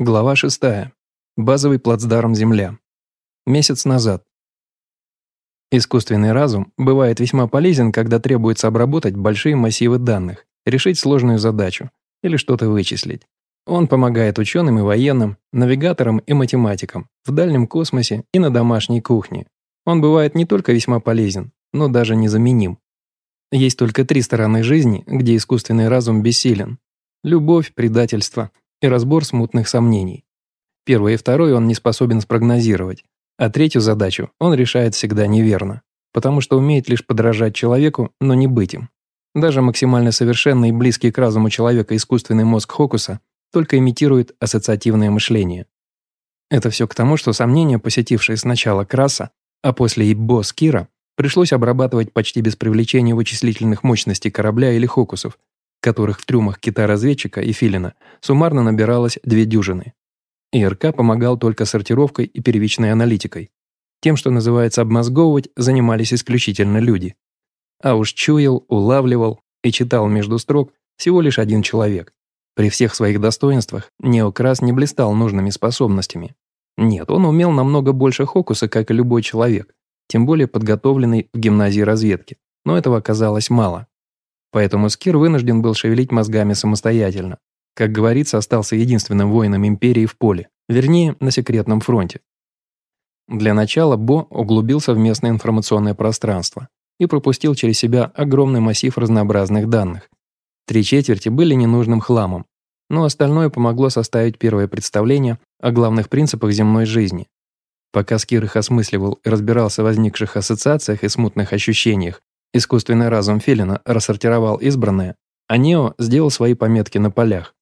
Глава 6. Базовый плацдарм Земля. Месяц назад. Искусственный разум бывает весьма полезен, когда требуется обработать большие массивы данных, решить сложную задачу или что-то вычислить. Он помогает ученым и военным, навигаторам и математикам в дальнем космосе и на домашней кухне. Он бывает не только весьма полезен, но даже незаменим. Есть только три стороны жизни, где искусственный разум бессилен. Любовь, предательство и разбор смутных сомнений. Первое и второе он не способен спрогнозировать, а третью задачу он решает всегда неверно, потому что умеет лишь подражать человеку, но не быть им. Даже максимально совершенный и близкий к разуму человека искусственный мозг Хокуса только имитирует ассоциативное мышление. Это все к тому, что сомнения, посетившие сначала Краса, а после и босс Кира, пришлось обрабатывать почти без привлечения вычислительных мощностей корабля или Хокусов, которых в трюмах кита-разведчика и филина суммарно набиралось две дюжины. ИРК помогал только сортировкой и первичной аналитикой. Тем, что называется обмозговывать, занимались исключительно люди. А уж чуял, улавливал и читал между строк всего лишь один человек. При всех своих достоинствах Неокрас не блистал нужными способностями. Нет, он умел намного больше Хокуса, как и любой человек, тем более подготовленный в гимназии разведки, но этого оказалось мало. Поэтому Скир вынужден был шевелить мозгами самостоятельно. Как говорится, остался единственным воином Империи в поле, вернее, на секретном фронте. Для начала Бо углубился в местное информационное пространство и пропустил через себя огромный массив разнообразных данных. Три четверти были ненужным хламом, но остальное помогло составить первое представление о главных принципах земной жизни. Пока Скир их осмысливал и разбирался в возникших ассоциациях и смутных ощущениях, Искусственный разум Филина рассортировал избранное, а Нео сделал свои пометки на полях.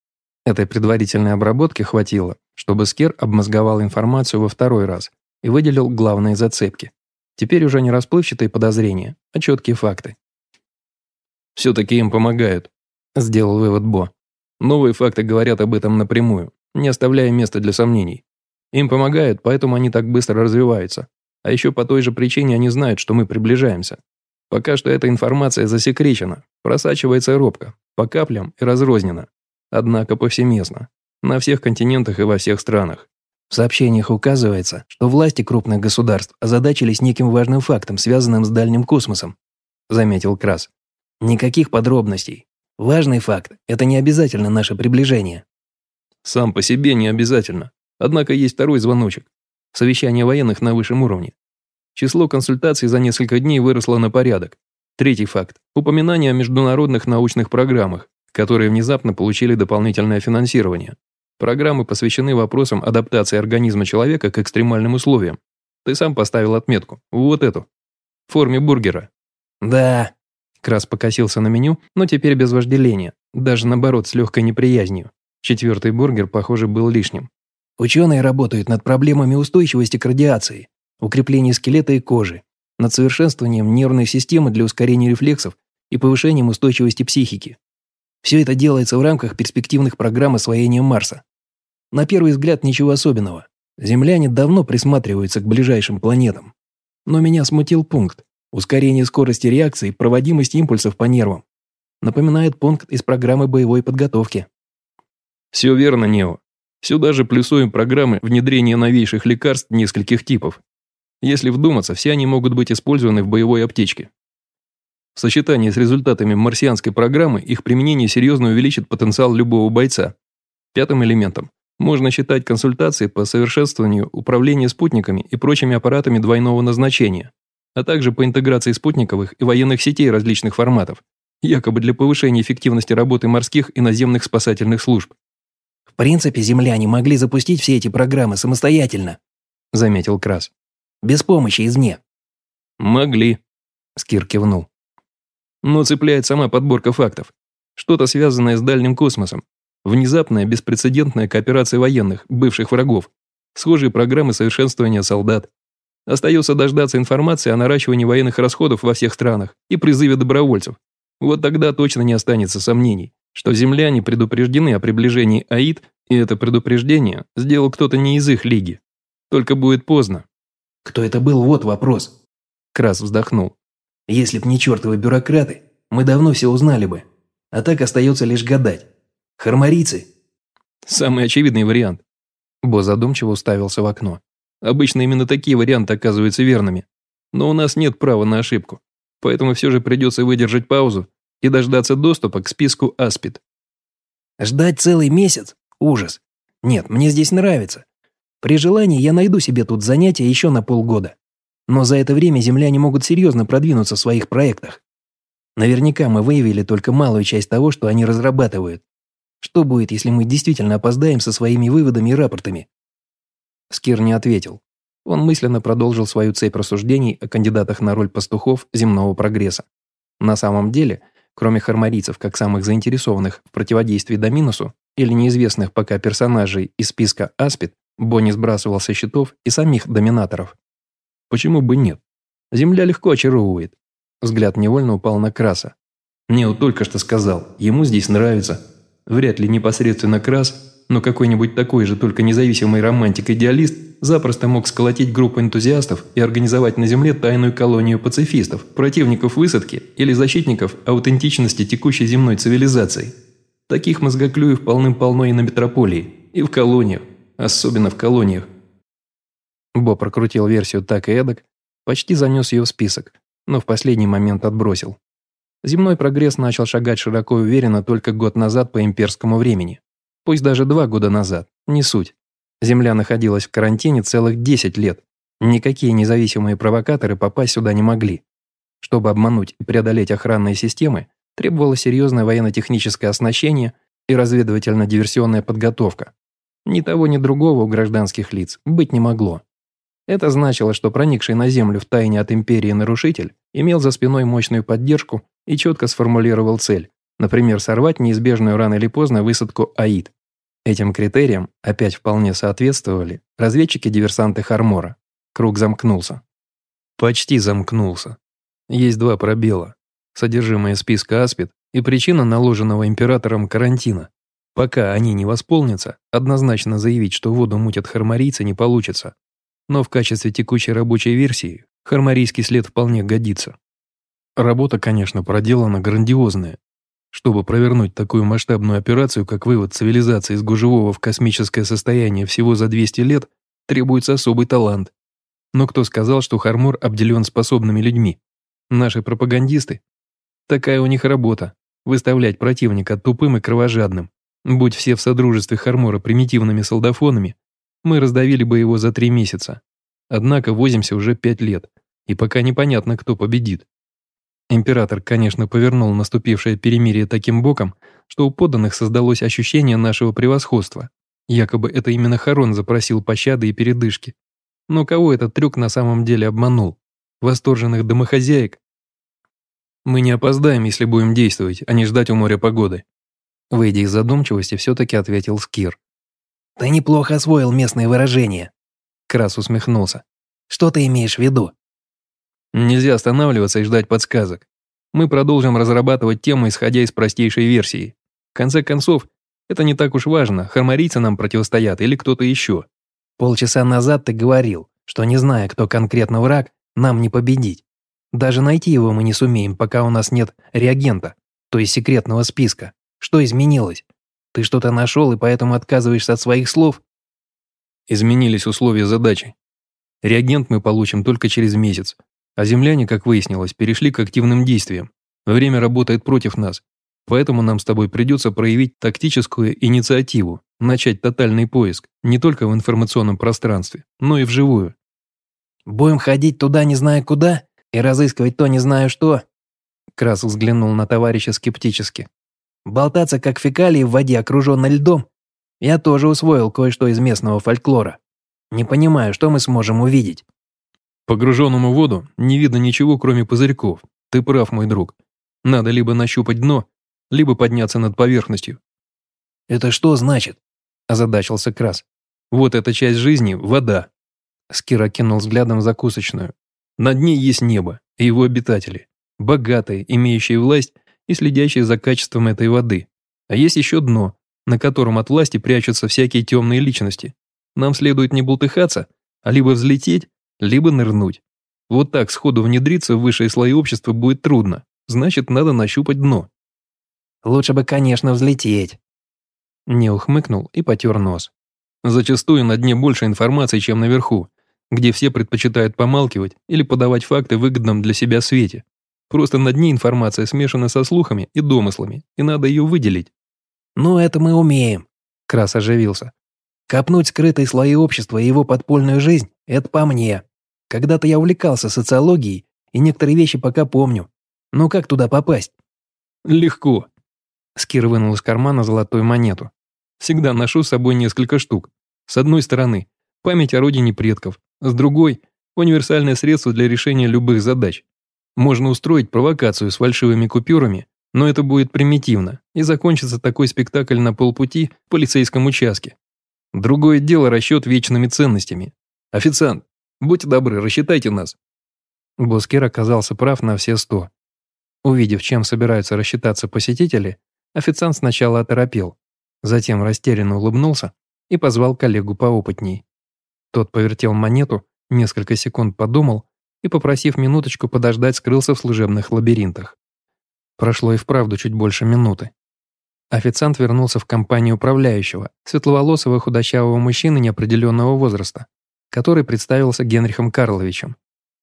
Этой предварительной обработки хватило, чтобы Скер обмозговал информацию во второй раз и выделил главные зацепки. Теперь уже не расплывчатые подозрения, а четкие факты. «Все-таки им помогают», – сделал вывод Бо. «Новые факты говорят об этом напрямую, не оставляя места для сомнений. Им помогают, поэтому они так быстро развиваются. А еще по той же причине они знают, что мы приближаемся. Пока что эта информация засекречена, просачивается робко, по каплям и разрознена. Однако повсеместно. На всех континентах и во всех странах. В сообщениях указывается, что власти крупных государств озадачились неким важным фактом, связанным с дальним космосом, заметил Крас. Никаких подробностей. Важный факт – это не обязательно наше приближение. Сам по себе не обязательно. Однако есть второй звоночек. Совещание военных на высшем уровне. Число консультаций за несколько дней выросло на порядок. Третий факт – упоминание о международных научных программах, которые внезапно получили дополнительное финансирование. Программы посвящены вопросам адаптации организма человека к экстремальным условиям. Ты сам поставил отметку. Вот эту. В форме бургера. Да. Крас покосился на меню, но теперь без вожделения. Даже наоборот, с легкой неприязнью. Четвертый бургер, похоже, был лишним. Ученые работают над проблемами устойчивости к радиации укрепление скелета и кожи, над совершенствованием нервной системы для ускорения рефлексов и повышением устойчивости психики. Все это делается в рамках перспективных программ освоения Марса. На первый взгляд ничего особенного. Земляне давно присматриваются к ближайшим планетам. Но меня смутил пункт – ускорение скорости реакции, проводимость импульсов по нервам. Напоминает пункт из программы боевой подготовки. Все верно, Нео. Сюда же плюсуем программы внедрения новейших лекарств нескольких типов. Если вдуматься, все они могут быть использованы в боевой аптечке. В сочетании с результатами марсианской программы их применение серьезно увеличит потенциал любого бойца. Пятым элементом можно считать консультации по совершенствованию управления спутниками и прочими аппаратами двойного назначения, а также по интеграции спутниковых и военных сетей различных форматов, якобы для повышения эффективности работы морских и наземных спасательных служб. «В принципе, земляне могли запустить все эти программы самостоятельно», заметил Крас. Без помощи извне». «Могли», — Скир кивнул. «Но цепляет сама подборка фактов. Что-то связанное с дальним космосом. Внезапная беспрецедентная кооперация военных, бывших врагов. Схожие программы совершенствования солдат. Остается дождаться информации о наращивании военных расходов во всех странах и призыве добровольцев. Вот тогда точно не останется сомнений, что земляне предупреждены о приближении АИД, и это предупреждение сделал кто-то не из их лиги. Только будет поздно. Кто это был, вот вопрос. Крас вздохнул. Если б не чертовы бюрократы, мы давно все узнали бы. А так остается лишь гадать. Хармарийцы? Самый очевидный вариант. Бо задумчиво уставился в окно. Обычно именно такие варианты оказываются верными. Но у нас нет права на ошибку. Поэтому все же придется выдержать паузу и дождаться доступа к списку Аспид. Ждать целый месяц? Ужас. Нет, мне здесь нравится. При желании я найду себе тут занятия еще на полгода. Но за это время земляне могут серьезно продвинуться в своих проектах. Наверняка мы выявили только малую часть того, что они разрабатывают. Что будет, если мы действительно опоздаем со своими выводами и рапортами? Скир не ответил. Он мысленно продолжил свою цепь рассуждений о кандидатах на роль пастухов земного прогресса. На самом деле, кроме хармарийцев как самых заинтересованных в противодействии Доминусу или неизвестных пока персонажей из списка Аспид, Бонни сбрасывал со счетов и самих доминаторов. Почему бы нет? Земля легко очаровывает. Взгляд невольно упал на Краса. Нео только что сказал, ему здесь нравится. Вряд ли непосредственно Крас но какой-нибудь такой же, только независимый романтик-идеалист запросто мог сколотить группу энтузиастов и организовать на Земле тайную колонию пацифистов, противников высадки или защитников аутентичности текущей земной цивилизации. Таких мозгоклюев полным-полно и на метрополии, и в колониях, особенно в колониях. Бо прокрутил версию так и эдак, почти занес ее в список, но в последний момент отбросил. Земной прогресс начал шагать широко и уверенно только год назад по имперскому времени. Пусть даже два года назад, не суть. Земля находилась в карантине целых 10 лет. Никакие независимые провокаторы попасть сюда не могли. Чтобы обмануть и преодолеть охранные системы, требовалось серьезное военно-техническое оснащение и разведывательно-диверсионная подготовка. Ни того, ни другого у гражданских лиц быть не могло. Это значило, что проникший на Землю в тайне от Империи нарушитель имел за спиной мощную поддержку и четко сформулировал цель, например, сорвать неизбежную рано или поздно высадку АИД. Этим критериям опять вполне соответствовали разведчики-диверсанты Хармора. Круг замкнулся. Почти замкнулся. Есть два пробела. Содержимое списка Аспид и причина наложенного императором карантина. Пока они не восполнятся, однозначно заявить, что воду мутят хармарийцы, не получится. Но в качестве текущей рабочей версии хармарийский след вполне годится. Работа, конечно, проделана грандиозная, чтобы провернуть такую масштабную операцию, как вывод цивилизации из гужевого в космическое состояние всего за 200 лет, требуется особый талант. Но кто сказал, что Хармор обделен способными людьми? Наши пропагандисты? Такая у них работа – выставлять противника тупым и кровожадным. Будь все в содружестве Хармора примитивными солдафонами, мы раздавили бы его за три месяца. Однако возимся уже пять лет, и пока непонятно, кто победит. Император, конечно, повернул наступившее перемирие таким боком, что у подданных создалось ощущение нашего превосходства. Якобы это именно Харон запросил пощады и передышки. Но кого этот трюк на самом деле обманул? Восторженных домохозяек? Мы не опоздаем, если будем действовать, а не ждать у моря погоды. Выйдя из задумчивости, все-таки ответил Скир. «Ты неплохо освоил местные выражения». Крас усмехнулся. «Что ты имеешь в виду?» Нельзя останавливаться и ждать подсказок. Мы продолжим разрабатывать тему, исходя из простейшей версии. В конце концов, это не так уж важно, хармарийцы нам противостоят или кто-то еще. Полчаса назад ты говорил, что не зная, кто конкретно враг, нам не победить. Даже найти его мы не сумеем, пока у нас нет реагента, то есть секретного списка. Что изменилось? Ты что-то нашел и поэтому отказываешься от своих слов? Изменились условия задачи. Реагент мы получим только через месяц, а земляне, как выяснилось, перешли к активным действиям. Время работает против нас, поэтому нам с тобой придется проявить тактическую инициативу, начать тотальный поиск, не только в информационном пространстве, но и вживую. «Будем ходить туда не зная куда и разыскивать то не знаю что?» Крас взглянул на товарища скептически. «Болтаться, как фекалии в воде, окруженной льдом? Я тоже усвоил кое-что из местного фольклора. Не понимаю, что мы сможем увидеть». Погруженному в воду не видно ничего, кроме пузырьков. Ты прав, мой друг. Надо либо нащупать дно, либо подняться над поверхностью. «Это что значит?» – озадачился Крас. «Вот эта часть жизни – вода». Скира кинул взглядом закусочную. На дне есть небо и его обитатели. Богатые, имеющие власть и следящие за качеством этой воды. А есть еще дно, на котором от власти прячутся всякие темные личности. Нам следует не бултыхаться, а либо взлететь, либо нырнуть. Вот так сходу внедриться в высшие слои общества будет трудно, значит, надо нащупать дно. Лучше бы, конечно, взлететь. Не ухмыкнул и потер нос. Зачастую на дне больше информации, чем наверху, где все предпочитают помалкивать или подавать факты в выгодном для себя свете. Просто на дне информация смешана со слухами и домыслами, и надо ее выделить. «Ну, это мы умеем», – Крас оживился. «Копнуть скрытые слои общества и его подпольную жизнь – это по мне. Когда-то я увлекался социологией, и некоторые вещи пока помню. Ну как туда попасть?» «Легко». Скир вынул из кармана золотую монету. «Всегда ношу с собой несколько штук. С одной стороны, память о родине предков, с другой – универсальное средство для решения любых задач. Можно устроить провокацию с фальшивыми купюрами, но это будет примитивно, и закончится такой спектакль на полпути в полицейском участке. Другое дело расчет вечными ценностями. Официант, будьте добры, рассчитайте нас. Боскер оказался прав на все сто. Увидев, чем собираются рассчитаться посетители, официант сначала оторопел, затем растерянно улыбнулся и позвал коллегу поопытней. Тот повертел монету, несколько секунд подумал и, попросив минуточку подождать, скрылся в служебных лабиринтах. Прошло и вправду чуть больше минуты. Официант вернулся в компанию управляющего, светловолосого худощавого мужчины неопределенного возраста, который представился Генрихом Карловичем,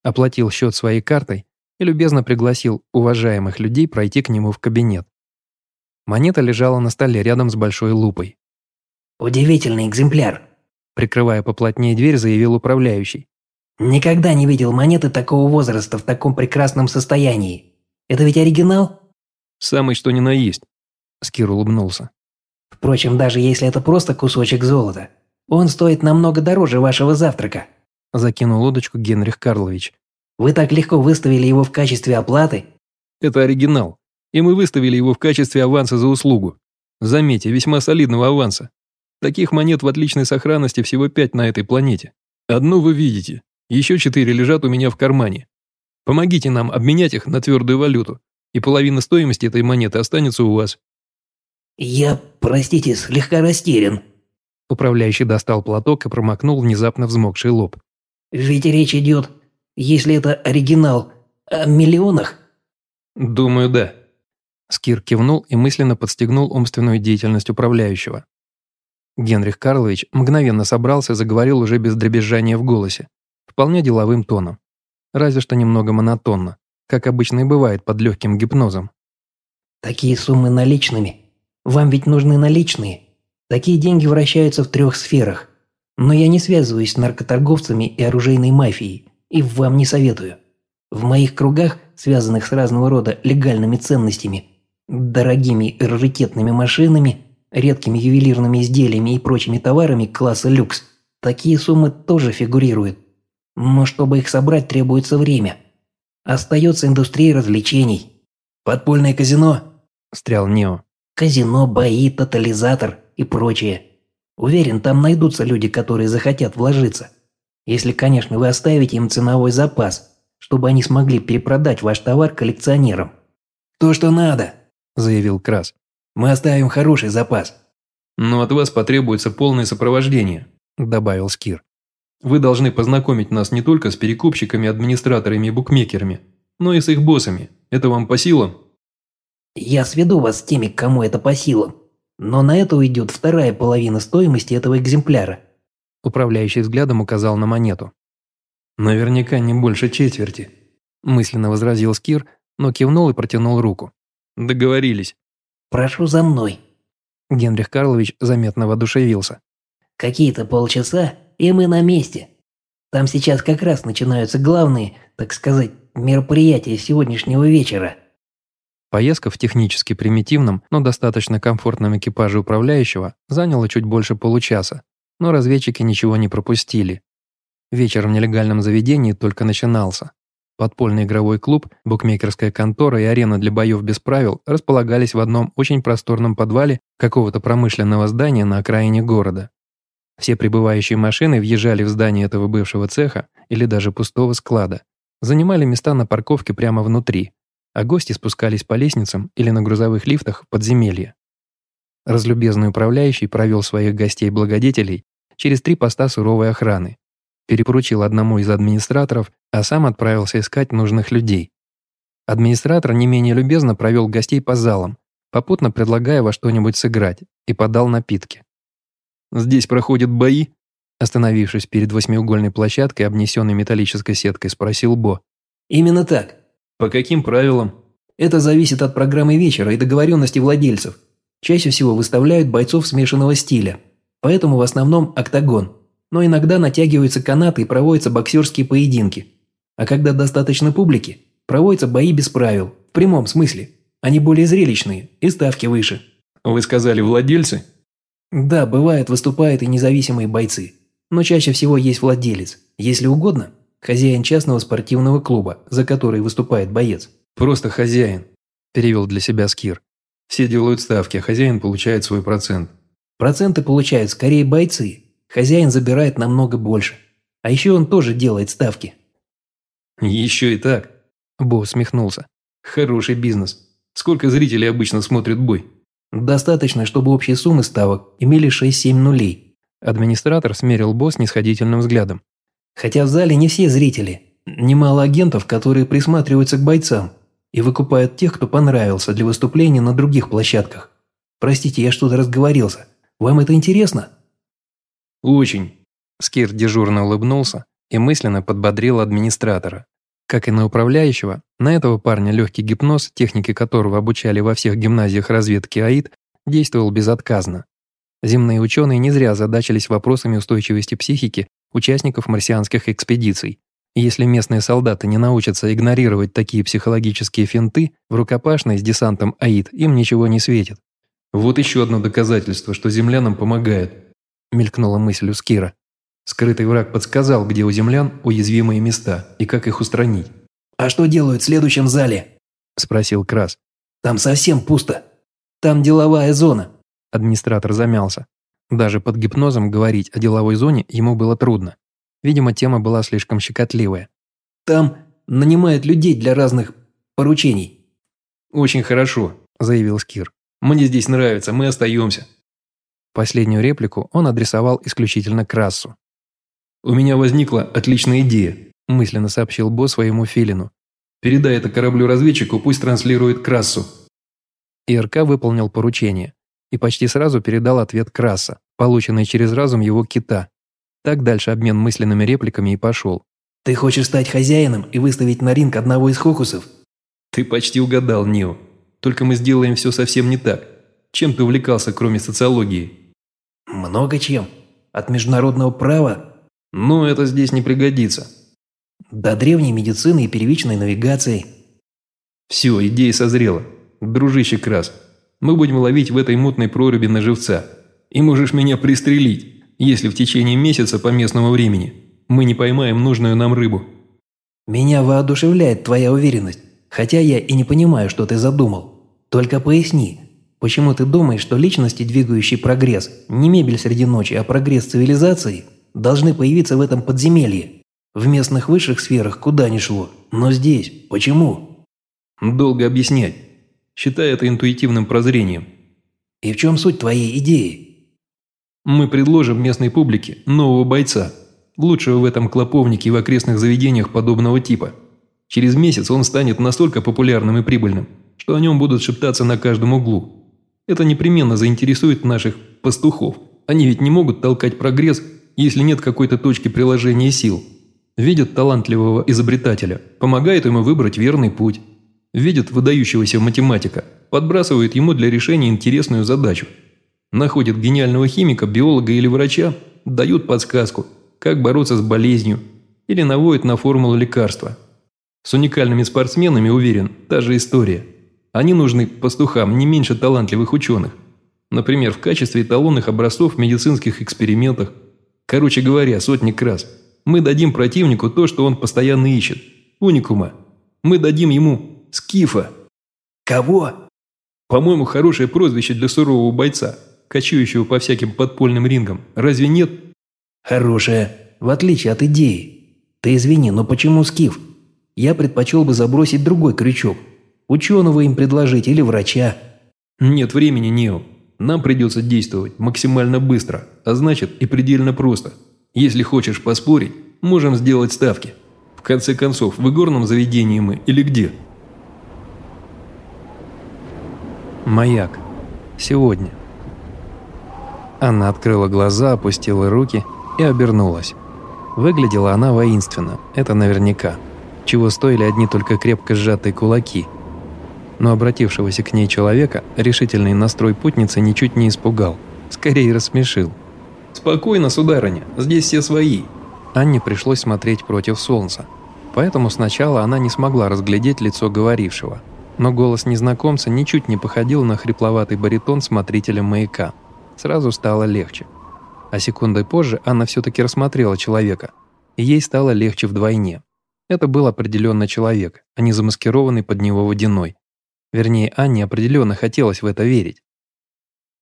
оплатил счет своей картой и любезно пригласил уважаемых людей пройти к нему в кабинет. Монета лежала на столе рядом с большой лупой. «Удивительный экземпляр», – прикрывая поплотнее дверь, заявил управляющий. «Никогда не видел монеты такого возраста в таком прекрасном состоянии. Это ведь оригинал?» «Самый что ни на есть», – Скир улыбнулся. «Впрочем, даже если это просто кусочек золота, он стоит намного дороже вашего завтрака», – закинул удочку Генрих Карлович. Вы так легко выставили его в качестве оплаты?» «Это оригинал, и мы выставили его в качестве аванса за услугу. Заметьте, весьма солидного аванса. Таких монет в отличной сохранности всего пять на этой планете. Одну вы видите, еще четыре лежат у меня в кармане. Помогите нам обменять их на твердую валюту, и половина стоимости этой монеты останется у вас». «Я, простите, слегка растерян». Управляющий достал платок и промокнул внезапно взмокший лоб. «Ведь речь идет если это оригинал, о миллионах?» «Думаю, да». Скир кивнул и мысленно подстегнул умственную деятельность управляющего. Генрих Карлович мгновенно собрался и заговорил уже без дребезжания в голосе, вполне деловым тоном, разве что немного монотонно, как обычно и бывает под легким гипнозом. «Такие суммы наличными. Вам ведь нужны наличные. Такие деньги вращаются в трех сферах. Но я не связываюсь с наркоторговцами и оружейной мафией и вам не советую. В моих кругах, связанных с разного рода легальными ценностями, дорогими раритетными машинами, редкими ювелирными изделиями и прочими товарами класса люкс, такие суммы тоже фигурируют. Но чтобы их собрать, требуется время. Остается индустрия развлечений. Подпольное казино? Встрял Нео. Казино, бои, тотализатор и прочее. Уверен, там найдутся люди, которые захотят вложиться. Если, конечно, вы оставите им ценовой запас, чтобы они смогли перепродать ваш товар коллекционерам. «То, что надо», – заявил Крас. «Мы оставим хороший запас». «Но от вас потребуется полное сопровождение», – добавил Скир. «Вы должны познакомить нас не только с перекупщиками, администраторами и букмекерами, но и с их боссами. Это вам по силам?» «Я сведу вас с теми, кому это по силам. Но на это уйдет вторая половина стоимости этого экземпляра. Управляющий взглядом указал на монету. «Наверняка не больше четверти», – мысленно возразил Скир, но кивнул и протянул руку. «Договорились». «Прошу за мной». Генрих Карлович заметно воодушевился. «Какие-то полчаса, и мы на месте. Там сейчас как раз начинаются главные, так сказать, мероприятия сегодняшнего вечера». Поездка в технически примитивном, но достаточно комфортном экипаже управляющего заняла чуть больше получаса, но разведчики ничего не пропустили. Вечер в нелегальном заведении только начинался. Подпольный игровой клуб, букмекерская контора и арена для боев без правил располагались в одном очень просторном подвале какого-то промышленного здания на окраине города. Все прибывающие машины въезжали в здание этого бывшего цеха или даже пустого склада, занимали места на парковке прямо внутри, а гости спускались по лестницам или на грузовых лифтах в подземелье. Разлюбезный управляющий провел своих гостей-благодетелей через три поста суровой охраны, перепоручил одному из администраторов, а сам отправился искать нужных людей. Администратор не менее любезно провел гостей по залам, попутно предлагая во что-нибудь сыграть, и подал напитки. Здесь проходят бои?» Остановившись перед восьмиугольной площадкой, обнесенной металлической сеткой, спросил Бо. «Именно так». «По каким правилам?» «Это зависит от программы вечера и договоренности владельцев. Чаще всего выставляют бойцов смешанного стиля, поэтому в основном октагон. Но иногда натягиваются канаты и проводятся боксерские поединки. А когда достаточно публики, проводятся бои без правил, в прямом смысле. Они более зрелищные и ставки выше». «Вы сказали владельцы?» «Да, бывает, выступают и независимые бойцы но чаще всего есть владелец, если угодно, хозяин частного спортивного клуба, за который выступает боец. «Просто хозяин», – перевел для себя Скир. «Все делают ставки, а хозяин получает свой процент». «Проценты получают скорее бойцы. Хозяин забирает намного больше. А еще он тоже делает ставки». «Еще и так», – Бо усмехнулся. «Хороший бизнес. Сколько зрителей обычно смотрят бой?» «Достаточно, чтобы общие суммы ставок имели 6-7 нулей. Администратор смерил босс нисходительным взглядом. «Хотя в зале не все зрители. Немало агентов, которые присматриваются к бойцам и выкупают тех, кто понравился для выступления на других площадках. Простите, я что-то разговорился. Вам это интересно?» «Очень». Скир дежурно улыбнулся и мысленно подбодрил администратора. Как и на управляющего, на этого парня легкий гипноз, техники которого обучали во всех гимназиях разведки АИД, действовал безотказно. Земные ученые не зря задачились вопросами устойчивости психики участников марсианских экспедиций. Если местные солдаты не научатся игнорировать такие психологические финты, в рукопашной с десантом АИД им ничего не светит. «Вот еще одно доказательство, что землянам помогает», – мелькнула мысль у Скира. Скрытый враг подсказал, где у землян уязвимые места и как их устранить. «А что делают в следующем зале?» – спросил Крас. «Там совсем пусто. Там деловая зона. Администратор замялся. Даже под гипнозом говорить о деловой зоне ему было трудно. Видимо, тема была слишком щекотливая. «Там нанимают людей для разных поручений». «Очень хорошо», – заявил Скир. «Мне здесь нравится, мы остаемся». Последнюю реплику он адресовал исключительно Красу. «У меня возникла отличная идея», – мысленно сообщил босс своему филину. «Передай это кораблю-разведчику, пусть транслирует Красу». ИРК выполнил поручение и почти сразу передал ответ Краса, полученный через разум его кита. Так дальше обмен мысленными репликами и пошел. «Ты хочешь стать хозяином и выставить на ринг одного из хокусов?» «Ты почти угадал, Нио. Только мы сделаем все совсем не так. Чем ты увлекался, кроме социологии?» «Много чем. От международного права?» «Но это здесь не пригодится». «До древней медицины и первичной навигации». «Все, идея созрела. Дружище Крас, мы будем ловить в этой мутной проруби на живца. И можешь меня пристрелить, если в течение месяца по местному времени мы не поймаем нужную нам рыбу». «Меня воодушевляет твоя уверенность, хотя я и не понимаю, что ты задумал. Только поясни, почему ты думаешь, что личности, двигающие прогресс, не мебель среди ночи, а прогресс цивилизации, должны появиться в этом подземелье? В местных высших сферах куда ни шло, но здесь почему?» «Долго объяснять считая это интуитивным прозрением. «И в чем суть твоей идеи?» «Мы предложим местной публике нового бойца, лучшего в этом клоповнике и в окрестных заведениях подобного типа. Через месяц он станет настолько популярным и прибыльным, что о нем будут шептаться на каждом углу. Это непременно заинтересует наших пастухов. Они ведь не могут толкать прогресс, если нет какой-то точки приложения сил. Видят талантливого изобретателя, помогают ему выбрать верный путь видят выдающегося математика, подбрасывают ему для решения интересную задачу. Находят гениального химика, биолога или врача, дают подсказку, как бороться с болезнью, или наводят на формулу лекарства. С уникальными спортсменами, уверен, та же история. Они нужны пастухам не меньше талантливых ученых. Например, в качестве эталонных образцов в медицинских экспериментах. Короче говоря, сотни раз. Мы дадим противнику то, что он постоянно ищет. Уникума. Мы дадим ему Скифа». «Кого?» «По-моему, хорошее прозвище для сурового бойца, кочующего по всяким подпольным рингам. Разве нет?» «Хорошее, в отличие от идеи. Ты извини, но почему Скиф? Я предпочел бы забросить другой крючок. Ученого им предложить или врача». «Нет времени, Нео. Нам придется действовать максимально быстро, а значит и предельно просто. Если хочешь поспорить, можем сделать ставки. В конце концов, в игорном заведении мы или где?» Маяк. Сегодня. Анна открыла глаза, опустила руки и обернулась. Выглядела она воинственно, это наверняка. Чего стоили одни только крепко сжатые кулаки. Но обратившегося к ней человека решительный настрой путницы ничуть не испугал, скорее рассмешил. «Спокойно, сударыня, здесь все свои». Анне пришлось смотреть против солнца, поэтому сначала она не смогла разглядеть лицо говорившего. Но голос незнакомца ничуть не походил на хрипловатый баритон смотрителя маяка. Сразу стало легче. А секундой позже Анна все-таки рассмотрела человека, и ей стало легче вдвойне. Это был определенно человек, а не замаскированный под него водяной. Вернее, Анне определенно хотелось в это верить.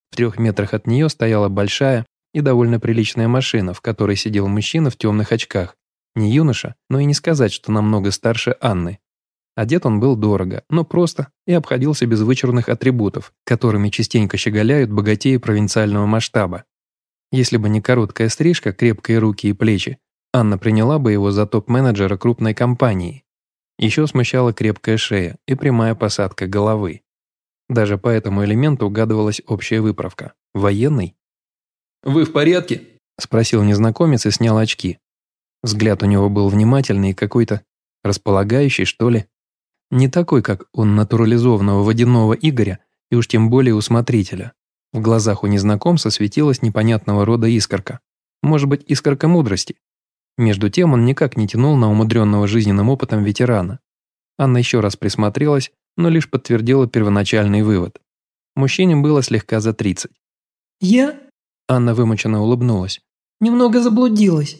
В трех метрах от нее стояла большая и довольно приличная машина, в которой сидел мужчина в темных очках. Не юноша, но и не сказать, что намного старше Анны. Одет он был дорого, но просто и обходился без вычурных атрибутов, которыми частенько щеголяют богатеи провинциального масштаба. Если бы не короткая стрижка, крепкие руки и плечи, Анна приняла бы его за топ-менеджера крупной компании. Еще смущала крепкая шея и прямая посадка головы. Даже по этому элементу угадывалась общая выправка. Военный? «Вы в порядке?» – спросил незнакомец и снял очки. Взгляд у него был внимательный и какой-то располагающий, что ли. Не такой, как у натурализованного водяного Игоря и уж тем более у смотрителя. В глазах у незнакомца светилась непонятного рода искорка. Может быть, искорка мудрости. Между тем он никак не тянул на умудренного жизненным опытом ветерана. Анна еще раз присмотрелась, но лишь подтвердила первоначальный вывод. Мужчине было слегка за 30. «Я?» Анна вымученно улыбнулась. «Немного заблудилась».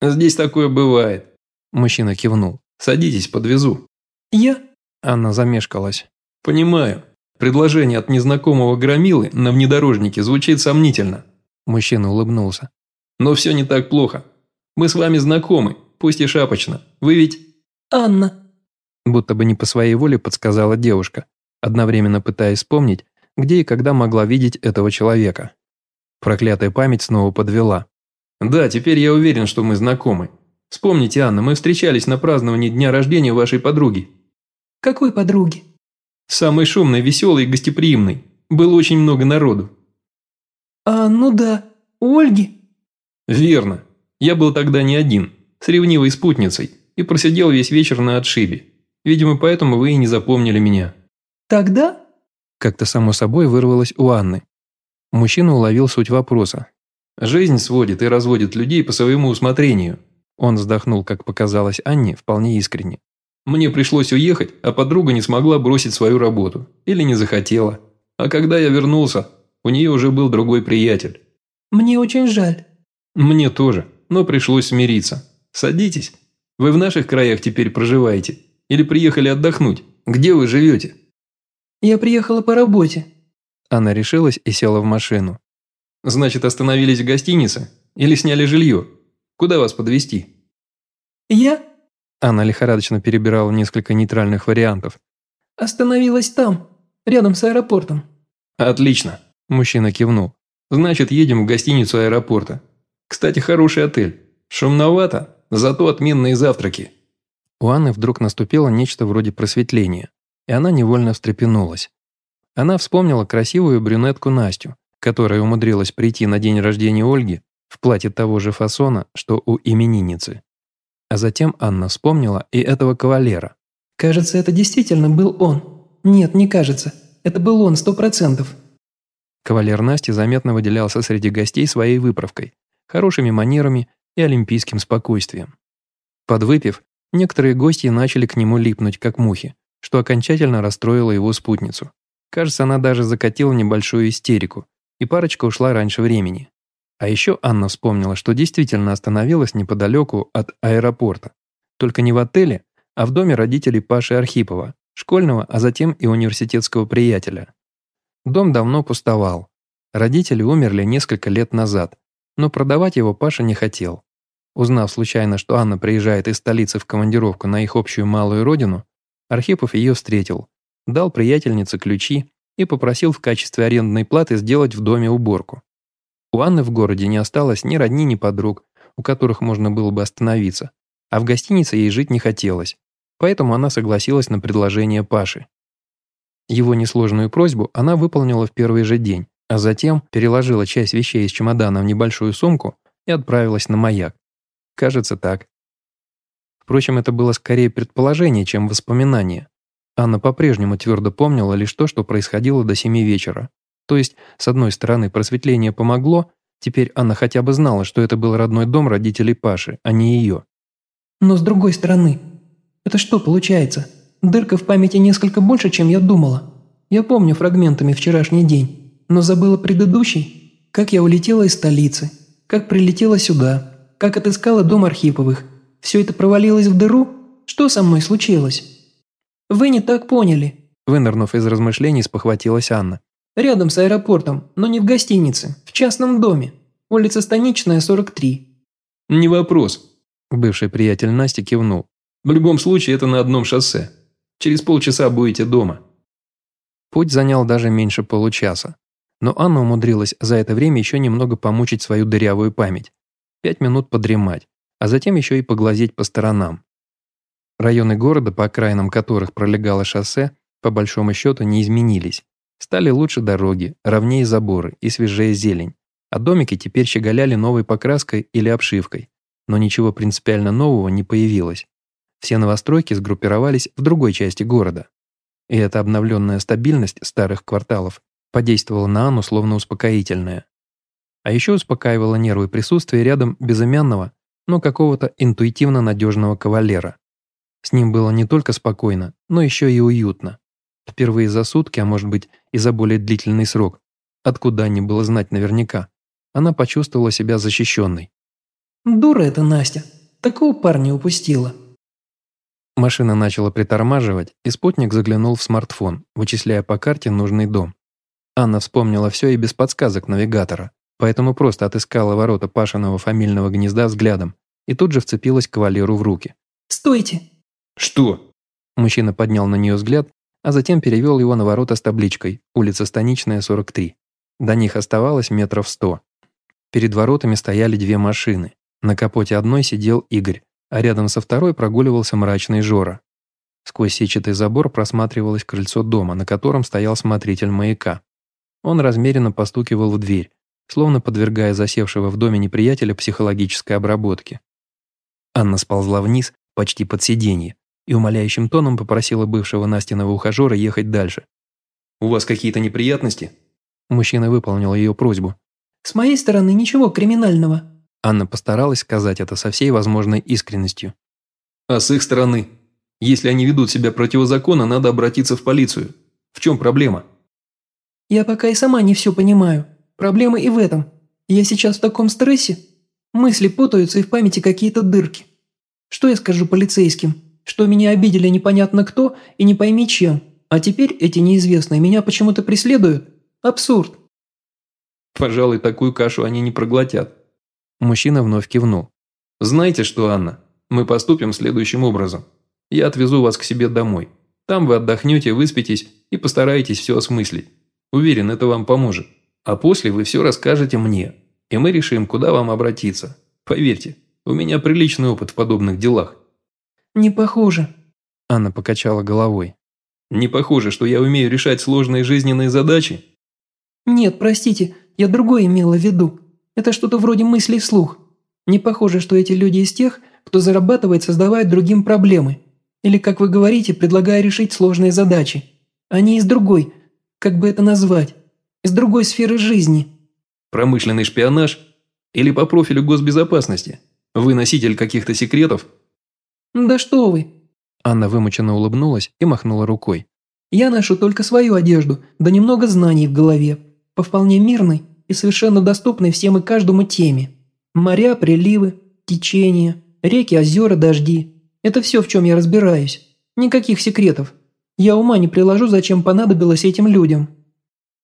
«Здесь такое бывает», – мужчина кивнул. «Садитесь, подвезу». «Я?» Анна замешкалась. «Понимаю. Предложение от незнакомого громилы на внедорожнике звучит сомнительно. Мужчина улыбнулся. Но все не так плохо. Мы с вами знакомы, пусть и шапочно. Вы ведь... Анна. Будто бы не по своей воле подсказала девушка, одновременно пытаясь вспомнить, где и когда могла видеть этого человека. Проклятая память снова подвела. «Да, теперь я уверен, что мы знакомы. Вспомните, Анна, мы встречались на праздновании дня рождения вашей подруги». «Какой подруги?» Самый шумный, веселый и гостеприимный. Было очень много народу. А, ну да, у Ольги? Верно. Я был тогда не один, с ревнивой спутницей, и просидел весь вечер на отшибе. Видимо, поэтому вы и не запомнили меня. Тогда? Как-то само собой вырвалось у Анны. Мужчина уловил суть вопроса. Жизнь сводит и разводит людей по своему усмотрению. Он вздохнул, как показалось Анне, вполне искренне. Мне пришлось уехать, а подруга не смогла бросить свою работу. Или не захотела. А когда я вернулся, у нее уже был другой приятель. Мне очень жаль. Мне тоже, но пришлось смириться. Садитесь. Вы в наших краях теперь проживаете? Или приехали отдохнуть? Где вы живете? Я приехала по работе. Она решилась и села в машину. Значит, остановились в гостинице? Или сняли жилье? Куда вас подвезти? Я Анна лихорадочно перебирала несколько нейтральных вариантов. «Остановилась там, рядом с аэропортом». «Отлично», – мужчина кивнул. «Значит, едем в гостиницу аэропорта. Кстати, хороший отель. Шумновато, зато отменные завтраки». У Анны вдруг наступило нечто вроде просветления, и она невольно встрепенулась. Она вспомнила красивую брюнетку Настю, которая умудрилась прийти на день рождения Ольги в платье того же фасона, что у именинницы. А затем Анна вспомнила и этого кавалера. «Кажется, это действительно был он. Нет, не кажется. Это был он, сто процентов». Кавалер Насти заметно выделялся среди гостей своей выправкой, хорошими манерами и олимпийским спокойствием. Подвыпив, некоторые гости начали к нему липнуть, как мухи, что окончательно расстроило его спутницу. Кажется, она даже закатила небольшую истерику, и парочка ушла раньше времени. А еще Анна вспомнила, что действительно остановилась неподалеку от аэропорта. Только не в отеле, а в доме родителей Паши Архипова, школьного, а затем и университетского приятеля. Дом давно пустовал. Родители умерли несколько лет назад, но продавать его Паша не хотел. Узнав случайно, что Анна приезжает из столицы в командировку на их общую малую родину, Архипов ее встретил, дал приятельнице ключи и попросил в качестве арендной платы сделать в доме уборку. У Анны в городе не осталось ни родни, ни подруг, у которых можно было бы остановиться, а в гостинице ей жить не хотелось, поэтому она согласилась на предложение Паши. Его несложную просьбу она выполнила в первый же день, А затем переложила часть вещей из чемодана в небольшую сумку и отправилась на маяк. Кажется, так. Впрочем, это было скорее предположение, чем воспоминание. Анна по-прежнему твердо помнила лишь то, что происходило до семи вечера. То есть, с одной стороны, просветление помогло, теперь Анна хотя бы знала, что это был родной дом родителей Паши, а не ее. Но с другой стороны, это что получается? Дырка в памяти несколько больше, чем я думала. Я помню фрагментами вчерашний день, но забыла предыдущий. Как я улетела из столицы, как прилетела сюда, как отыскала дом Архиповых. Все это провалилось в дыру? Что со мной случилось? Вы не так поняли. Вынырнув из размышлений, спохватилась Анна. Рядом с аэропортом, но не в гостинице, в частном доме. Улица Станичная, 43. Не вопрос. Бывший приятель Насти кивнул. В любом случае, это на одном шоссе. Через полчаса будете дома. Путь занял даже меньше получаса. Но Анна умудрилась за это время еще немного помучить свою дырявую память. Пять минут подремать, а затем еще и поглазеть по сторонам. Районы города, по окраинам которых пролегало шоссе, по большому счету не изменились. Стали лучше дороги, ровнее заборы и свежее зелень, а домики теперь щеголяли новой покраской или обшивкой, но ничего принципиально нового не появилось. Все новостройки сгруппировались в другой части города. И эта обновленная стабильность старых кварталов подействовала на Анну словно успокоительная. А еще успокаивало нервы присутствие рядом безымянного, но какого-то интуитивно надежного кавалера. С ним было не только спокойно, но еще и уютно. Впервые за сутки, а может быть и за более длительный срок, откуда не было знать наверняка, она почувствовала себя защищенной. «Дура это Настя, такого парня упустила». Машина начала притормаживать, и спутник заглянул в смартфон, вычисляя по карте нужный дом. Анна вспомнила все и без подсказок навигатора, поэтому просто отыскала ворота Пашиного фамильного гнезда взглядом и тут же вцепилась кавалеру в руки. «Стойте!» «Что?» Мужчина поднял на нее взгляд а затем перевел его на ворота с табличкой «Улица Станичная, 43». До них оставалось метров сто. Перед воротами стояли две машины. На капоте одной сидел Игорь, а рядом со второй прогуливался мрачный Жора. Сквозь сетчатый забор просматривалось крыльцо дома, на котором стоял смотритель маяка. Он размеренно постукивал в дверь, словно подвергая засевшего в доме неприятеля психологической обработке. Анна сползла вниз, почти под сиденье, и умоляющим тоном попросила бывшего Настиного ухажера ехать дальше. «У вас какие-то неприятности?» Мужчина выполнил ее просьбу. «С моей стороны ничего криминального». Анна постаралась сказать это со всей возможной искренностью. «А с их стороны? Если они ведут себя противозаконно, надо обратиться в полицию. В чем проблема?» «Я пока и сама не все понимаю. Проблема и в этом. Я сейчас в таком стрессе. Мысли путаются и в памяти какие-то дырки. Что я скажу полицейским? что меня обидели непонятно кто и не пойми чем, а теперь эти неизвестные меня почему-то преследуют? Абсурд. Пожалуй, такую кашу они не проглотят. Мужчина вновь кивнул. Знаете что, Анна, мы поступим следующим образом. Я отвезу вас к себе домой. Там вы отдохнете, выспитесь и постараетесь все осмыслить. Уверен, это вам поможет. А после вы все расскажете мне, и мы решим, куда вам обратиться. Поверьте, у меня приличный опыт в подобных делах. «Не похоже». Анна покачала головой. «Не похоже, что я умею решать сложные жизненные задачи?» «Нет, простите, я другое имела в виду. Это что-то вроде мыслей вслух. Не похоже, что эти люди из тех, кто зарабатывает, создавая другим проблемы. Или, как вы говорите, предлагая решить сложные задачи. Они из другой, как бы это назвать, из другой сферы жизни». «Промышленный шпионаж? Или по профилю госбезопасности? Вы носитель каких-то секретов?» «Да что вы!» Анна вымученно улыбнулась и махнула рукой. «Я ношу только свою одежду, да немного знаний в голове, по вполне мирной и совершенно доступной всем и каждому теме. Моря, приливы, течения, реки, озера, дожди. Это все, в чем я разбираюсь. Никаких секретов. Я ума не приложу, зачем понадобилось этим людям».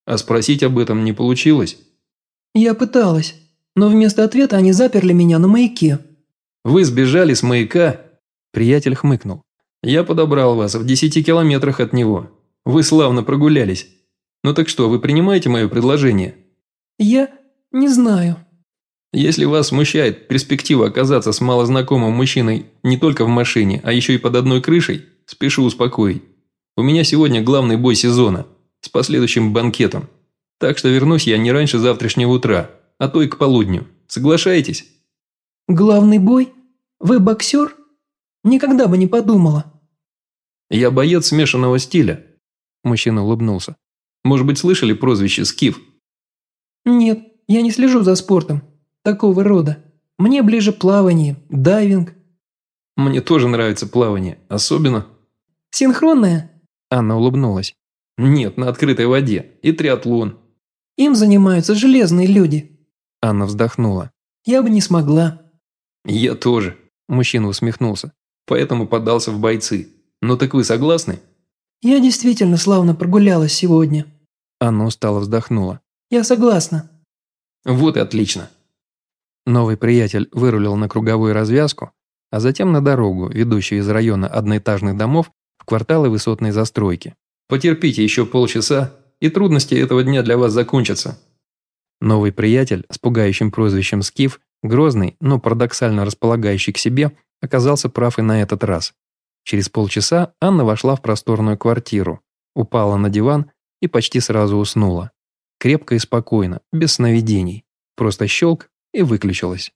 «А спросить об этом не получилось?» «Я пыталась, но вместо ответа они заперли меня на маяке». «Вы сбежали с маяка Приятель хмыкнул. «Я подобрал вас в десяти километрах от него. Вы славно прогулялись. Ну так что, вы принимаете мое предложение?» «Я не знаю». «Если вас смущает перспектива оказаться с малознакомым мужчиной не только в машине, а еще и под одной крышей, спешу успокоить. У меня сегодня главный бой сезона, с последующим банкетом. Так что вернусь я не раньше завтрашнего утра, а то и к полудню. Соглашаетесь?» «Главный бой? Вы боксер? Никогда бы не подумала». «Я боец смешанного стиля», – мужчина улыбнулся. «Может быть, слышали прозвище «Скиф»?» «Нет, я не слежу за спортом. Такого рода. Мне ближе плавание, дайвинг». «Мне тоже нравится плавание, особенно...» «Синхронное?» Анна улыбнулась. «Нет, на открытой воде. И триатлон». «Им занимаются железные люди». Анна вздохнула. «Я бы не смогла». «Я тоже», – мужчина усмехнулся. «Поэтому подался в бойцы. Ну так вы согласны?» «Я действительно славно прогулялась сегодня». Анна устало вздохнула. «Я согласна». «Вот и отлично». Новый приятель вырулил на круговую развязку, а затем на дорогу, ведущую из района одноэтажных домов кварталы высотной застройки. «Потерпите еще полчаса, и трудности этого дня для вас закончатся». Новый приятель с пугающим прозвищем Скиф, грозный, но парадоксально располагающий к себе, оказался прав и на этот раз. Через полчаса Анна вошла в просторную квартиру, упала на диван и почти сразу уснула. Крепко и спокойно, без сновидений. Просто щелк и выключилась.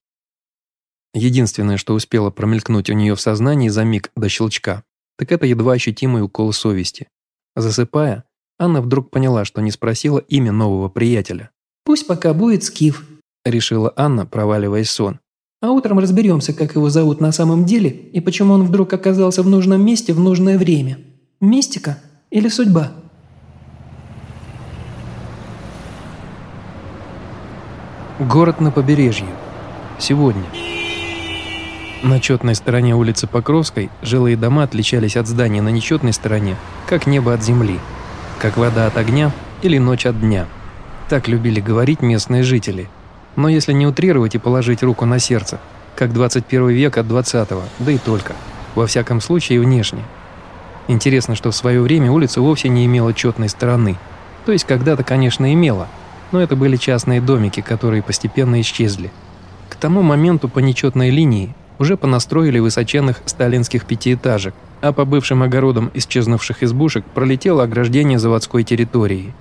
Единственное, что успело промелькнуть у нее в сознании за миг до щелчка, так это едва ощутимый укол совести. Засыпая, Анна вдруг поняла, что не спросила имя нового приятеля. «Пусть пока будет Скиф», – решила Анна, проваливаясь в сон. «А утром разберемся, как его зовут на самом деле и почему он вдруг оказался в нужном месте в нужное время. Мистика или судьба?» Город на побережье. Сегодня. На четной стороне улицы Покровской жилые дома отличались от зданий на нечетной стороне, как небо от земли, как вода от огня или ночь от дня. Так любили говорить местные жители. Но если не утрировать и положить руку на сердце, как 21 век от 20-го, да и только, во всяком случае внешне. Интересно, что в свое время улица вовсе не имела четной стороны. То есть когда-то, конечно, имела – но это были частные домики, которые постепенно исчезли. К тому моменту по нечетной линии уже понастроили высоченных сталинских пятиэтажек, а по бывшим огородам исчезнувших избушек пролетело ограждение заводской территории.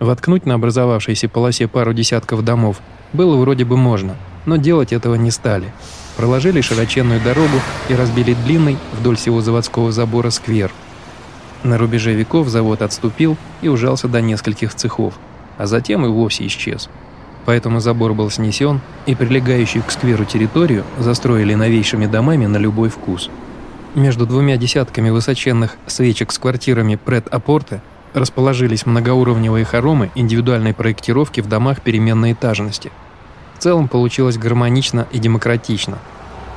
Воткнуть на образовавшейся полосе пару десятков домов было вроде бы можно, но делать этого не стали. Проложили широченную дорогу и разбили длинный вдоль всего заводского забора сквер. На рубеже веков завод отступил и ужался до нескольких цехов – а затем и вовсе исчез. Поэтому забор был снесен, и прилегающую к скверу территорию застроили новейшими домами на любой вкус. Между двумя десятками высоченных свечек с квартирами пред-апорте расположились многоуровневые хоромы индивидуальной проектировки в домах переменной этажности. В целом получилось гармонично и демократично.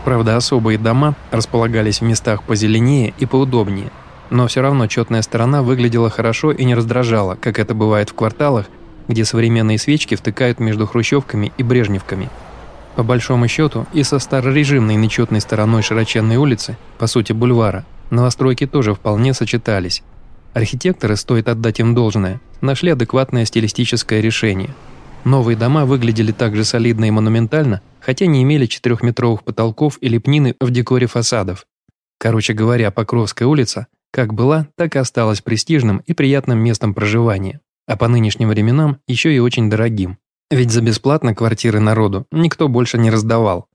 Правда, особые дома располагались в местах позеленее и поудобнее, но все равно четная сторона выглядела хорошо и не раздражала, как это бывает в кварталах, где современные свечки втыкают между хрущевками и брежневками. По большому счету, и со старорежимной нечетной стороной широченной улицы, по сути бульвара, новостройки тоже вполне сочетались. Архитекторы, стоит отдать им должное, нашли адекватное стилистическое решение. Новые дома выглядели также солидно и монументально, хотя не имели четырехметровых потолков и лепнины в декоре фасадов. Короче говоря, Покровская улица, как была, так и осталась престижным и приятным местом проживания а по нынешним временам еще и очень дорогим. Ведь за бесплатно квартиры народу никто больше не раздавал.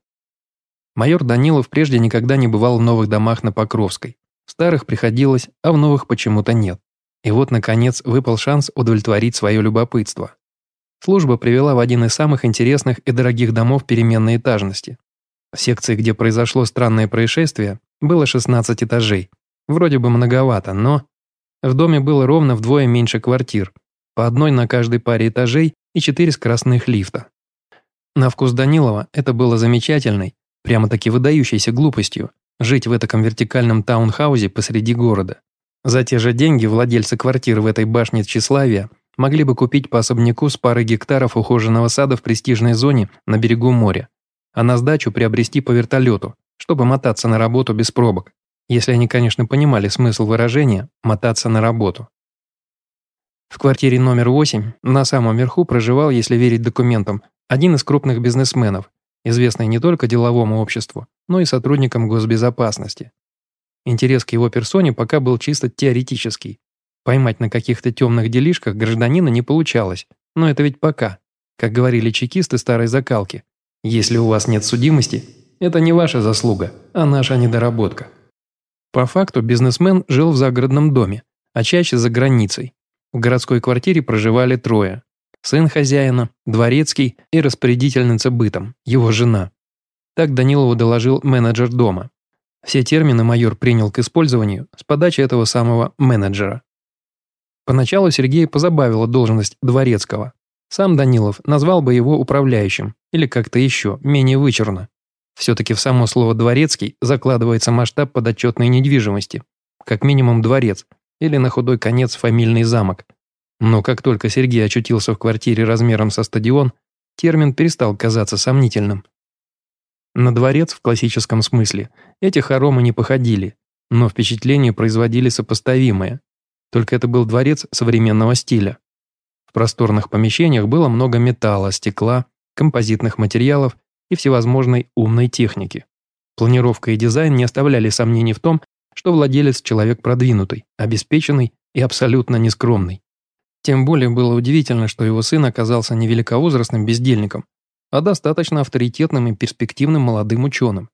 Майор Данилов прежде никогда не бывал в новых домах на Покровской. В старых приходилось, а в новых почему-то нет. И вот, наконец, выпал шанс удовлетворить свое любопытство. Служба привела в один из самых интересных и дорогих домов переменной этажности. В секции, где произошло странное происшествие, было 16 этажей. Вроде бы многовато, но... В доме было ровно вдвое меньше квартир, по одной на каждой паре этажей и четыре скоростных лифта. На вкус Данилова это было замечательной, прямо-таки выдающейся глупостью, жить в таком вертикальном таунхаусе посреди города. За те же деньги владельцы квартир в этой башне тщеславия могли бы купить по особняку с парой гектаров ухоженного сада в престижной зоне на берегу моря, а на сдачу приобрести по вертолету, чтобы мотаться на работу без пробок, если они, конечно, понимали смысл выражения «мотаться на работу». В квартире номер 8 на самом верху проживал, если верить документам, один из крупных бизнесменов, известный не только деловому обществу, но и сотрудникам госбезопасности. Интерес к его персоне пока был чисто теоретический. Поймать на каких-то темных делишках гражданина не получалось, но это ведь пока. Как говорили чекисты старой закалки, если у вас нет судимости, это не ваша заслуга, а наша недоработка. По факту бизнесмен жил в загородном доме, а чаще за границей. В городской квартире проживали трое. Сын хозяина, дворецкий и распорядительница бытом, его жена. Так Данилову доложил менеджер дома. Все термины майор принял к использованию с подачи этого самого менеджера. Поначалу Сергея позабавила должность дворецкого. Сам Данилов назвал бы его управляющим или как-то еще, менее вычурно. Все-таки в само слово «дворецкий» закладывается масштаб подотчетной недвижимости, как минимум дворец или на худой конец фамильный замок. Но как только Сергей очутился в квартире размером со стадион, термин перестал казаться сомнительным. На дворец в классическом смысле эти хоромы не походили, но впечатление производили сопоставимое. Только это был дворец современного стиля. В просторных помещениях было много металла, стекла, композитных материалов и всевозможной умной техники. Планировка и дизайн не оставляли сомнений в том, что владелец человек продвинутый, обеспеченный и абсолютно нескромный. Тем более было удивительно, что его сын оказался не великовозрастным бездельником, а достаточно авторитетным и перспективным молодым ученым.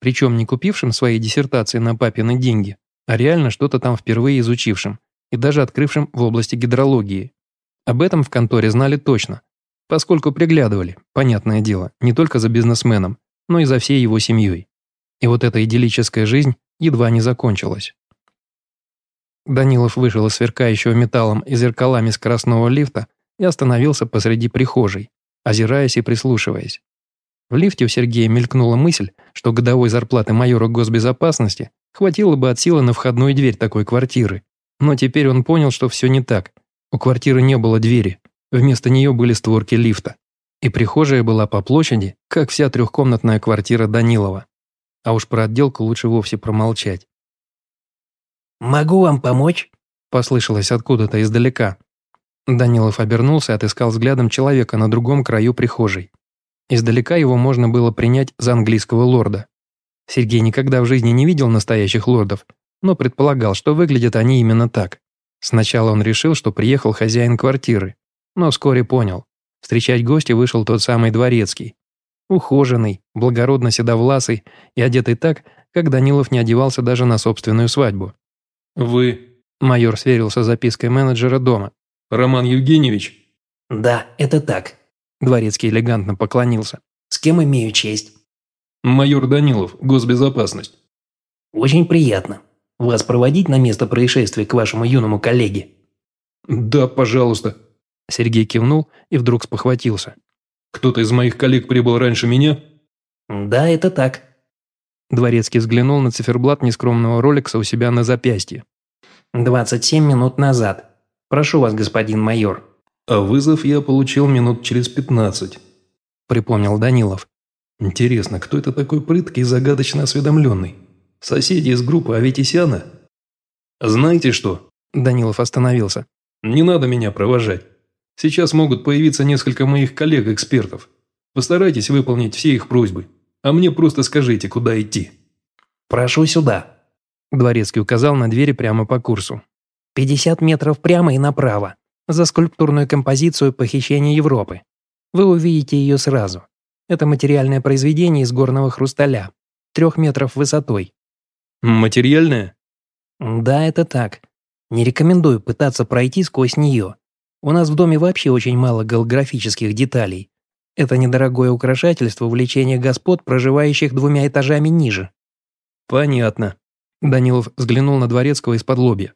Причем не купившим свои диссертации на папины деньги, а реально что-то там впервые изучившим и даже открывшим в области гидрологии. Об этом в конторе знали точно, поскольку приглядывали, понятное дело, не только за бизнесменом, но и за всей его семьей. И вот эта идиллическая жизнь едва не закончилась. Данилов вышел из сверкающего металлом и зеркалами скоростного лифта и остановился посреди прихожей, озираясь и прислушиваясь. В лифте у Сергея мелькнула мысль, что годовой зарплаты майора госбезопасности хватило бы от силы на входную дверь такой квартиры. Но теперь он понял, что все не так. У квартиры не было двери, Вместо нее были створки лифта. И прихожая была по площади, как вся трехкомнатная квартира Данилова. А уж про отделку лучше вовсе промолчать. «Могу вам помочь?» – послышалось откуда-то издалека. Данилов обернулся и отыскал взглядом человека на другом краю прихожей. Издалека его можно было принять за английского лорда. Сергей никогда в жизни не видел настоящих лордов, но предполагал, что выглядят они именно так. Сначала он решил, что приехал хозяин квартиры, но вскоре понял. Встречать гостя вышел тот самый дворецкий. Ухоженный, благородно седовласый и одетый так, как Данилов не одевался даже на собственную свадьбу. «Вы...» – майор сверился с запиской менеджера дома. «Роман Евгеньевич?» «Да, это так». Дворецкий элегантно поклонился. «С кем имею честь?» «Майор Данилов, госбезопасность». «Очень приятно. Вас проводить на место происшествия к вашему юному коллеге?» «Да, пожалуйста», Сергей кивнул и вдруг спохватился. «Кто-то из моих коллег прибыл раньше меня?» «Да, это так». Дворецкий взглянул на циферблат нескромного роликса у себя на запястье. «27 минут назад. Прошу вас, господин майор». «А вызов я получил минут через пятнадцать», – припомнил Данилов. «Интересно, кто это такой прыткий и загадочно осведомленный? Соседи из группы Аветисяна?» «Знаете что?» – Данилов остановился. «Не надо меня провожать. Сейчас могут появиться несколько моих коллег-экспертов. Постарайтесь выполнить все их просьбы, а мне просто скажите, куда идти». «Прошу сюда», – Дворецкий указал на двери прямо по курсу. «50 метров прямо и направо, за скульптурную композицию «Похищение Европы». Вы увидите ее сразу. Это материальное произведение из горного хрусталя, трех метров высотой». «Материальное?» «Да, это так. Не рекомендую пытаться пройти сквозь нее. У нас в доме вообще очень мало голографических деталей. Это недорогое украшательство увлечения господ, проживающих двумя этажами ниже». «Понятно». Данилов взглянул на Дворецкого из-под лобья.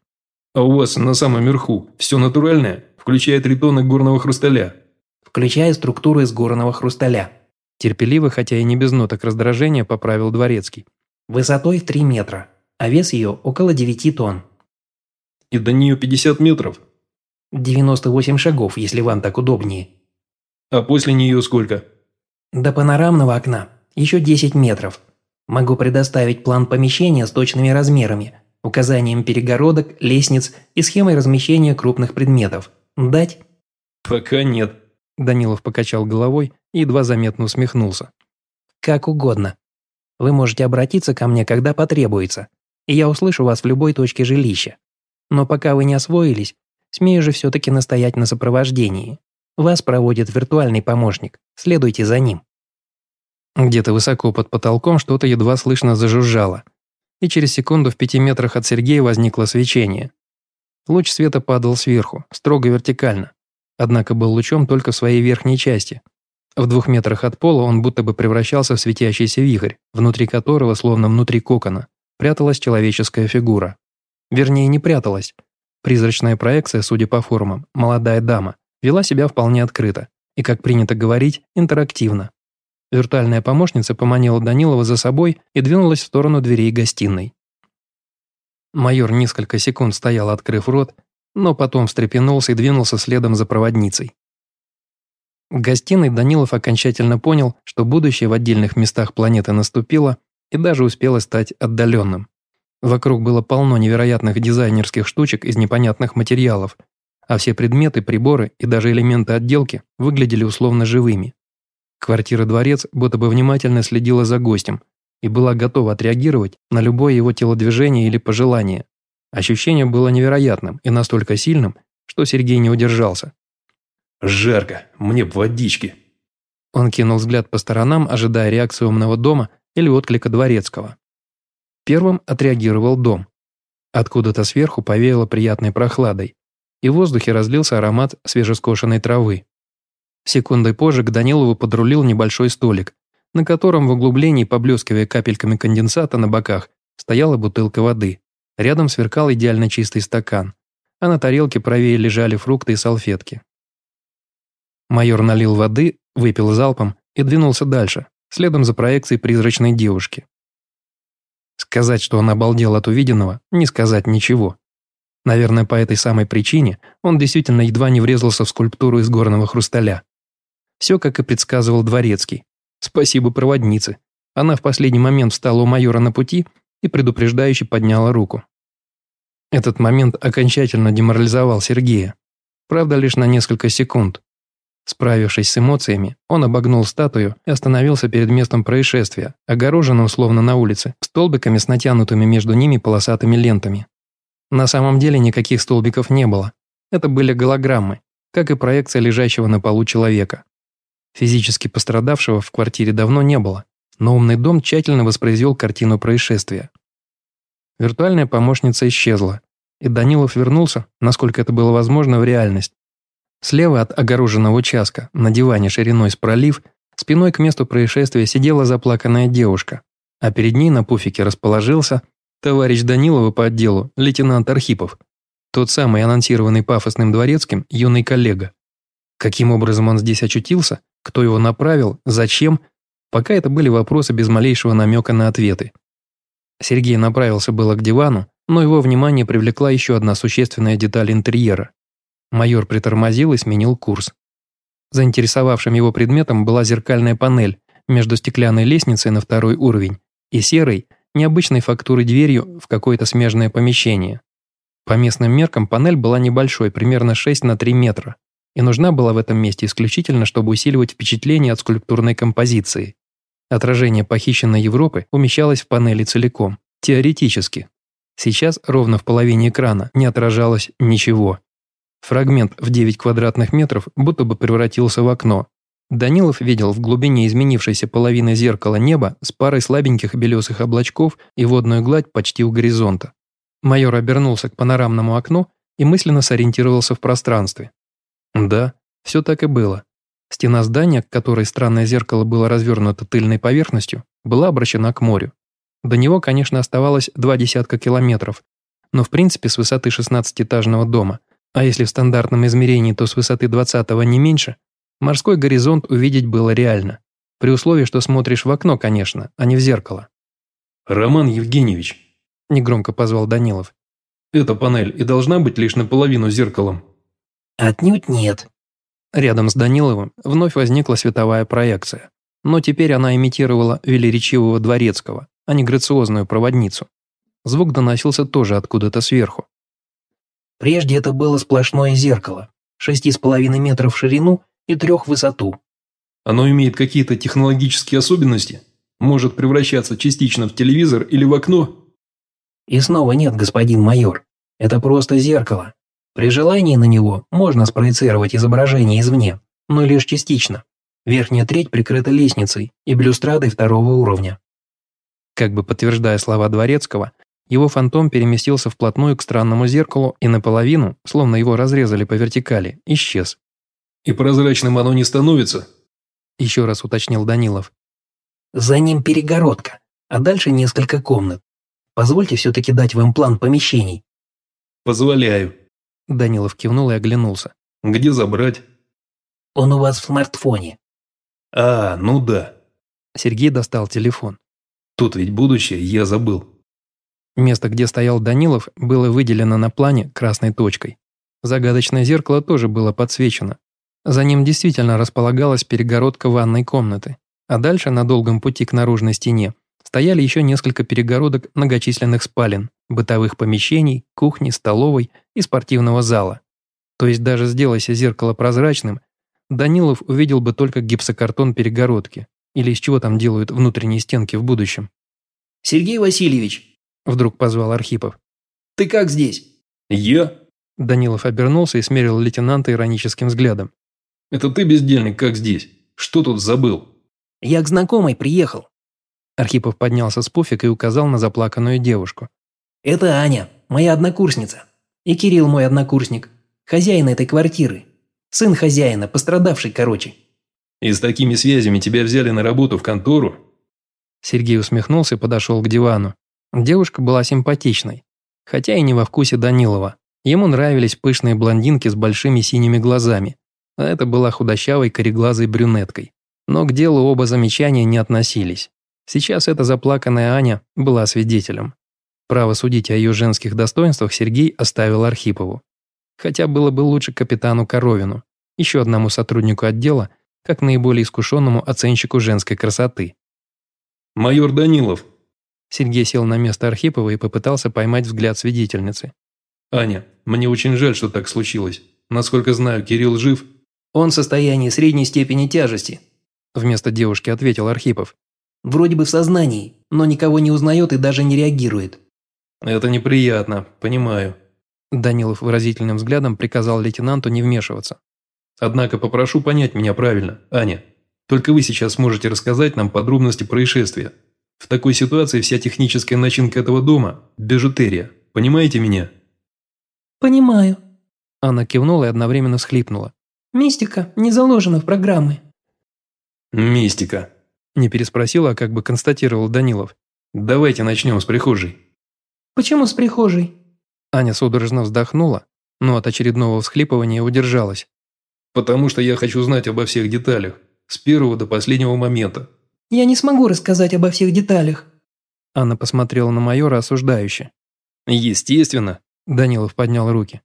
«А у вас на самом верху все натуральное, включая три тонны горного хрусталя?» «Включая структуру из горного хрусталя». Терпеливо, хотя и не без ноток раздражения, поправил Дворецкий. «Высотой в 3 метра, а вес ее около 9 тонн». «И до нее 50 метров?» 98 шагов, если вам так удобнее. А после нее сколько? До панорамного окна еще 10 метров. Могу предоставить план помещения с точными размерами, указанием перегородок, лестниц и схемой размещения крупных предметов. Дать? Пока нет. Данилов покачал головой и едва заметно усмехнулся. Как угодно. Вы можете обратиться ко мне, когда потребуется, и я услышу вас в любой точке жилища. Но пока вы не освоились, смею же все-таки настоять на сопровождении. Вас проводит виртуальный помощник, следуйте за ним». Где-то высоко под потолком что-то едва слышно зажужжало, и через секунду в пяти метрах от Сергея возникло свечение. Луч света падал сверху, строго вертикально, однако был лучом только в своей верхней части. В двух метрах от пола он будто бы превращался в светящийся вихрь, внутри которого, словно внутри кокона, пряталась человеческая фигура. Вернее, не пряталась. Призрачная проекция, судя по формам, молодая дама, вела себя вполне открыто и, как принято говорить, интерактивно. Виртуальная помощница поманила Данилова за собой и двинулась в сторону дверей гостиной. Майор несколько секунд стоял, открыв рот, но потом встрепенулся и двинулся следом за проводницей. В гостиной Данилов окончательно понял, что будущее в отдельных местах планеты наступило и даже успело стать отдаленным. Вокруг было полно невероятных дизайнерских штучек из непонятных материалов, а все предметы, приборы и даже элементы отделки выглядели условно живыми. Квартира-дворец будто бы внимательно следила за гостем и была готова отреагировать на любое его телодвижение или пожелание. Ощущение было невероятным и настолько сильным, что Сергей не удержался. «Жарко, мне б водички». Он кинул взгляд по сторонам, ожидая реакции умного дома или отклика дворецкого. Первым отреагировал дом. Откуда-то сверху повеяло приятной прохладой, и в воздухе разлился аромат свежескошенной травы. Секундой позже к Данилову подрулил небольшой столик, на котором в углублении, поблескивая капельками конденсата на боках, стояла бутылка воды. Рядом сверкал идеально чистый стакан, а на тарелке правее лежали фрукты и салфетки. Майор налил воды, выпил залпом и двинулся дальше, следом за проекцией призрачной девушки. Сказать, что он обалдел от увиденного, не сказать ничего. Наверное, по этой самой причине он действительно едва не врезался в скульптуру из горного хрусталя. Все, как и предсказывал Дворецкий. Спасибо проводнице. Она в последний момент встала у майора на пути и предупреждающе подняла руку. Этот момент окончательно деморализовал Сергея. Правда, лишь на несколько секунд. Справившись с эмоциями, он обогнул статую и остановился перед местом происшествия, огороженным словно на улице, столбиками с натянутыми между ними полосатыми лентами. На самом деле никаких столбиков не было. Это были голограммы, как и проекция лежащего на полу человека. Физически пострадавшего в квартире давно не было, но умный дом тщательно воспроизвел картину происшествия. Виртуальная помощница исчезла, и Данилов вернулся, насколько это было возможно, в реальность. Слева от огороженного участка, на диване шириной с пролив, спиной к месту происшествия сидела заплаканная девушка, а перед ней на пуфике расположился Товарищ Данилова по отделу, лейтенант Архипов. Тот самый анонсированный пафосным дворецким юный коллега. Каким образом он здесь очутился, кто его направил, зачем, пока это были вопросы без малейшего намека на ответы. Сергей направился было к дивану, но его внимание привлекла еще одна существенная деталь интерьера. Майор притормозил и сменил курс. Заинтересовавшим его предметом была зеркальная панель между стеклянной лестницей на второй уровень и серой, необычной фактуры дверью в какое-то смежное помещение. По местным меркам панель была небольшой, примерно 6 на 3 метра, и нужна была в этом месте исключительно, чтобы усиливать впечатление от скульптурной композиции. Отражение похищенной Европы умещалось в панели целиком, теоретически. Сейчас ровно в половине экрана не отражалось ничего. Фрагмент в 9 квадратных метров будто бы превратился в окно, Данилов видел в глубине изменившейся половины зеркала неба с парой слабеньких белесых облачков и водную гладь почти у горизонта. Майор обернулся к панорамному окну и мысленно сориентировался в пространстве. Да, все так и было. Стена здания, к которой странное зеркало было развернуто тыльной поверхностью, была обращена к морю. До него, конечно, оставалось два десятка километров, но в принципе с высоты 16-этажного дома, а если в стандартном измерении, то с высоты 20-го не меньше, Морской горизонт увидеть было реально. При условии, что смотришь в окно, конечно, а не в зеркало. «Роман Евгеньевич», – негромко позвал Данилов. «Эта панель и должна быть лишь наполовину зеркалом». «Отнюдь нет». Рядом с Даниловым вновь возникла световая проекция. Но теперь она имитировала велеречивого дворецкого, а не грациозную проводницу. Звук доносился тоже откуда-то сверху. Прежде это было сплошное зеркало, шести с половиной метров в ширину и трех в высоту. Оно имеет какие-то технологические особенности? Может превращаться частично в телевизор или в окно? И снова нет, господин майор. Это просто зеркало. При желании на него можно спроецировать изображение извне, но лишь частично. Верхняя треть прикрыта лестницей и блюстрадой второго уровня. Как бы подтверждая слова Дворецкого, его фантом переместился вплотную к странному зеркалу и наполовину, словно его разрезали по вертикали, исчез. «И прозрачным оно не становится?» Еще раз уточнил Данилов. «За ним перегородка, а дальше несколько комнат. Позвольте все-таки дать вам план помещений». «Позволяю». Данилов кивнул и оглянулся. «Где забрать?» «Он у вас в смартфоне». «А, ну да». Сергей достал телефон. «Тут ведь будущее, я забыл». Место, где стоял Данилов, было выделено на плане красной точкой. Загадочное зеркало тоже было подсвечено. За ним действительно располагалась перегородка ванной комнаты. А дальше, на долгом пути к наружной стене, стояли еще несколько перегородок многочисленных спален, бытовых помещений, кухни, столовой и спортивного зала. То есть даже сделайся зеркало прозрачным, Данилов увидел бы только гипсокартон перегородки, или из чего там делают внутренние стенки в будущем. «Сергей Васильевич!» Вдруг позвал Архипов. «Ты как здесь?» «Я?» Данилов обернулся и смерил лейтенанта ироническим взглядом. «Это ты, бездельник, как здесь? Что тут забыл?» «Я к знакомой приехал». Архипов поднялся с пуфика и указал на заплаканную девушку. «Это Аня, моя однокурсница. И Кирилл мой однокурсник. Хозяин этой квартиры. Сын хозяина, пострадавший, короче». «И с такими связями тебя взяли на работу в контору?» Сергей усмехнулся и подошел к дивану. Девушка была симпатичной, хотя и не во вкусе Данилова. Ему нравились пышные блондинки с большими синими глазами, а это была худощавой кореглазой брюнеткой. Но к делу оба замечания не относились. Сейчас эта заплаканная Аня была свидетелем. Право судить о ее женских достоинствах Сергей оставил Архипову. Хотя было бы лучше капитану Коровину, еще одному сотруднику отдела, как наиболее искушенному оценщику женской красоты. «Майор Данилов», Сергей сел на место Архипова и попытался поймать взгляд свидетельницы. «Аня, мне очень жаль, что так случилось. Насколько знаю, Кирилл жив?» «Он в состоянии средней степени тяжести», – вместо девушки ответил Архипов. «Вроде бы в сознании, но никого не узнает и даже не реагирует». «Это неприятно, понимаю». Данилов выразительным взглядом приказал лейтенанту не вмешиваться. «Однако попрошу понять меня правильно, Аня. Только вы сейчас сможете рассказать нам подробности происшествия. В такой ситуации вся техническая начинка этого дома – бижутерия. Понимаете меня?» «Понимаю». Анна кивнула и одновременно всхлипнула. «Мистика не заложена в программы». «Мистика», – не переспросила, а как бы констатировал Данилов. «Давайте начнем с прихожей». «Почему с прихожей?» Аня судорожно вздохнула, но от очередного всхлипывания удержалась. «Потому что я хочу знать обо всех деталях, с первого до последнего момента. Я не смогу рассказать обо всех деталях». Анна посмотрела на майора осуждающе. «Естественно», – Данилов поднял руки.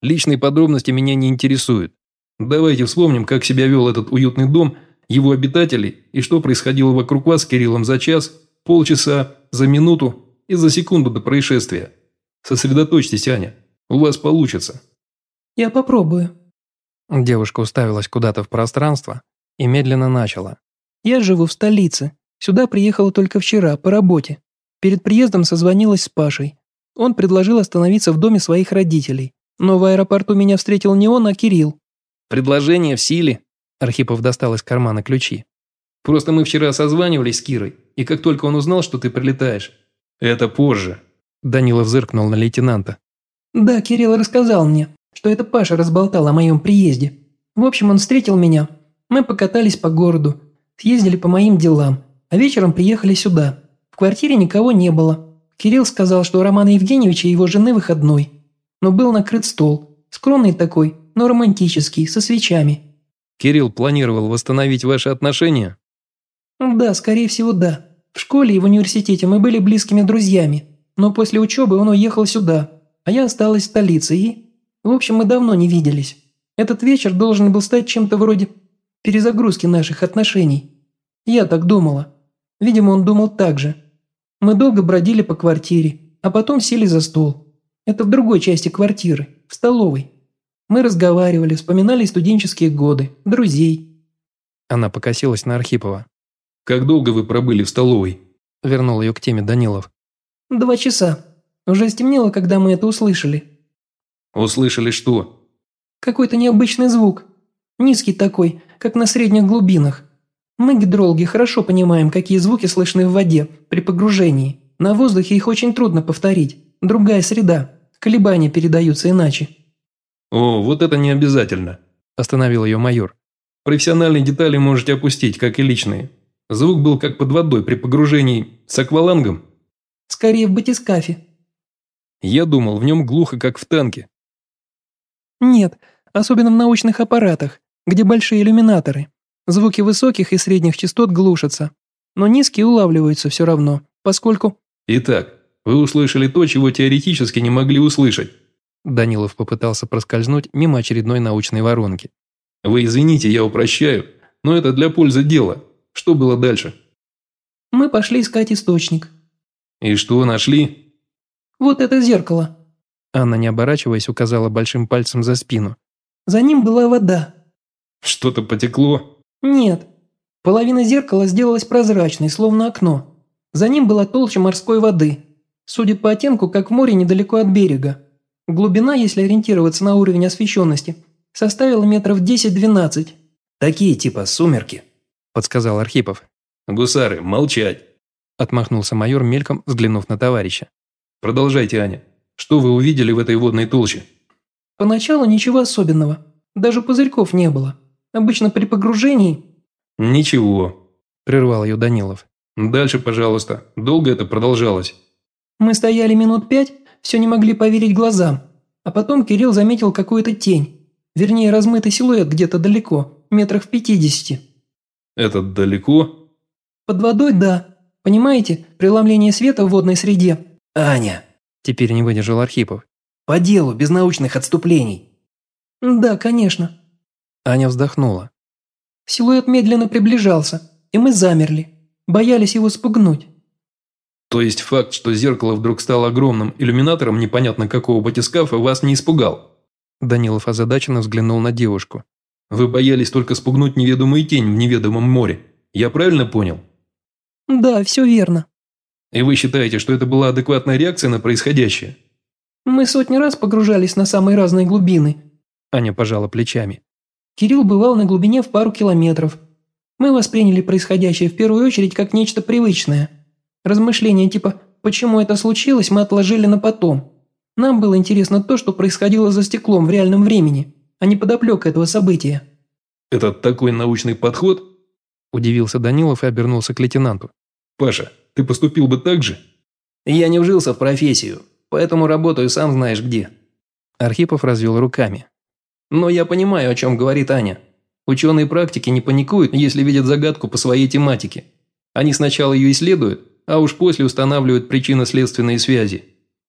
«Личные подробности меня не интересуют. Давайте вспомним, как себя вел этот уютный дом, его обитатели и что происходило вокруг вас с Кириллом за час, полчаса, за минуту и за секунду до происшествия. Сосредоточьтесь, Аня. У вас получится». «Я попробую». Девушка уставилась куда-то в пространство и медленно начала. Я живу в столице. Сюда приехала только вчера, по работе. Перед приездом созвонилась с Пашей. Он предложил остановиться в доме своих родителей. Но в аэропорту меня встретил не он, а Кирилл. «Предложение в силе», – Архипов достал из кармана ключи. «Просто мы вчера созванивались с Кирой, и как только он узнал, что ты прилетаешь...» «Это позже», – Данилов зыркнул на лейтенанта. «Да, Кирилл рассказал мне, что это Паша разболтал о моем приезде. В общем, он встретил меня. Мы покатались по городу. Съездили по моим делам, а вечером приехали сюда. В квартире никого не было. Кирилл сказал, что у Романа Евгеньевича и его жены выходной. Но был накрыт стол. Скромный такой, но романтический, со свечами. Кирилл планировал восстановить ваши отношения? Да, скорее всего, да. В школе и в университете мы были близкими друзьями. Но после учебы он уехал сюда, а я осталась в столице и... В общем, мы давно не виделись. Этот вечер должен был стать чем-то вроде перезагрузки наших отношений. Я так думала. Видимо, он думал так же. Мы долго бродили по квартире, а потом сели за стол. Это в другой части квартиры, в столовой. Мы разговаривали, вспоминали студенческие годы, друзей. Она покосилась на Архипова. «Как долго вы пробыли в столовой?» Вернул ее к теме Данилов. «Два часа. Уже стемнело, когда мы это услышали. «Услышали что?» «Какой-то необычный звук. Низкий такой, как на средних глубинах. Мы, гидрологи, хорошо понимаем, какие звуки слышны в воде при погружении. На воздухе их очень трудно повторить. Другая среда. Колебания передаются иначе». «О, вот это не обязательно», – остановил ее майор. «Профессиональные детали можете опустить, как и личные. Звук был как под водой при погружении с аквалангом». «Скорее в батискафе». Я думал, в нем глухо, как в танке. «Нет, особенно в научных аппаратах, где большие иллюминаторы. Звуки высоких и средних частот глушатся, но низкие улавливаются все равно, поскольку...» «Итак, вы услышали то, чего теоретически не могли услышать». Данилов попытался проскользнуть мимо очередной научной воронки. «Вы извините, я упрощаю, но это для пользы дела. Что было дальше?» «Мы пошли искать источник». «И что нашли?» «Вот это зеркало». Анна, не оборачиваясь, указала большим пальцем за спину. «За ним была вода». «Что-то потекло?» «Нет. Половина зеркала сделалась прозрачной, словно окно. За ним была толща морской воды. Судя по оттенку, как в море недалеко от берега. Глубина, если ориентироваться на уровень освещенности, составила метров 10-12. «Такие типа сумерки», – подсказал Архипов. «Гусары, молчать!» – отмахнулся майор, мельком взглянув на товарища. «Продолжайте, Аня. Что вы увидели в этой водной толще?» «Поначалу ничего особенного. Даже пузырьков не было. Обычно при погружении...» «Ничего», – прервал ее Данилов. «Дальше, пожалуйста. Долго это продолжалось?» Мы стояли минут пять, все не могли поверить глазам. А потом Кирилл заметил какую-то тень. Вернее, размытый силуэт где-то далеко, метрах в пятидесяти. «Это далеко?» «Под водой, да. Понимаете, преломление света в водной среде». «Аня!» Теперь не выдержал Архипов. «По делу, без научных отступлений». «Да, конечно». Аня вздохнула. Силуэт медленно приближался, и мы замерли. Боялись его спугнуть. То есть факт, что зеркало вдруг стало огромным иллюминатором непонятно какого батискафа, вас не испугал? Данилов озадаченно взглянул на девушку. Вы боялись только спугнуть неведомую тень в неведомом море. Я правильно понял? Да, все верно. И вы считаете, что это была адекватная реакция на происходящее? Мы сотни раз погружались на самые разные глубины. Аня пожала плечами. Кирилл бывал на глубине в пару километров. Мы восприняли происходящее в первую очередь как нечто привычное. Размышления типа «почему это случилось» мы отложили на потом. Нам было интересно то, что происходило за стеклом в реальном времени, а не подоплека этого события. «Это такой научный подход?» Удивился Данилов и обернулся к лейтенанту. «Паша, ты поступил бы так же?» «Я не вжился в профессию, поэтому работаю сам знаешь где». Архипов развел руками. Но я понимаю, о чем говорит Аня. Ученые практики не паникуют, если видят загадку по своей тематике. Они сначала ее исследуют, а уж после устанавливают причинно-следственные связи.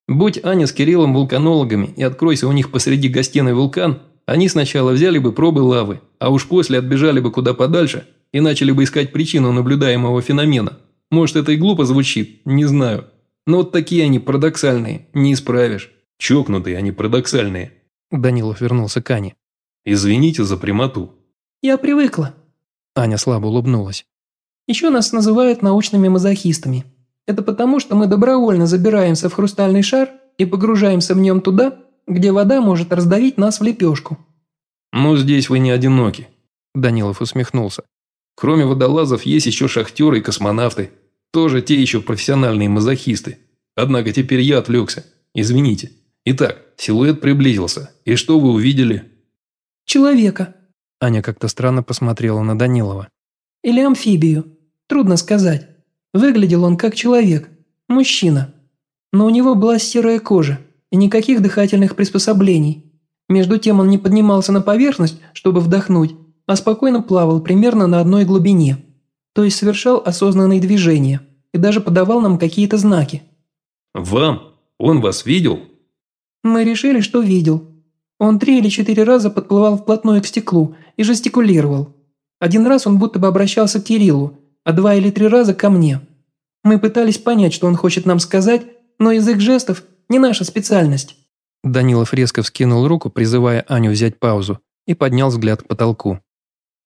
Будь Аня с Кириллом вулканологами и откройся у них посреди гостиной вулкан, они сначала взяли бы пробы лавы, а уж после отбежали бы куда подальше и начали бы искать причину наблюдаемого феномена. Может, это и глупо звучит, не знаю. Но вот такие они парадоксальные, не исправишь. Чокнутые они парадоксальные. Данилов вернулся к Ане. «Извините за прямоту». «Я привыкла». Аня слабо улыбнулась. «Еще нас называют научными мазохистами. Это потому, что мы добровольно забираемся в хрустальный шар и погружаемся в нем туда, где вода может раздавить нас в лепешку». «Ну, здесь вы не одиноки», – Данилов усмехнулся. «Кроме водолазов есть еще шахтеры и космонавты. Тоже те еще профессиональные мазохисты. Однако теперь я отвлекся. Извините». Итак, силуэт приблизился. И что вы увидели? Человека. Аня как-то странно посмотрела на Данилова. Или амфибию. Трудно сказать. Выглядел он как человек. Мужчина. Но у него была серая кожа и никаких дыхательных приспособлений. Между тем он не поднимался на поверхность, чтобы вдохнуть, а спокойно плавал примерно на одной глубине. То есть совершал осознанные движения и даже подавал нам какие-то знаки. «Вам? Он вас видел?» Мы решили, что видел. Он три или четыре раза подплывал вплотную к стеклу и жестикулировал. Один раз он будто бы обращался к Кириллу, а два или три раза ко мне. Мы пытались понять, что он хочет нам сказать, но язык жестов не наша специальность». Данилов резко вскинул руку, призывая Аню взять паузу, и поднял взгляд к потолку.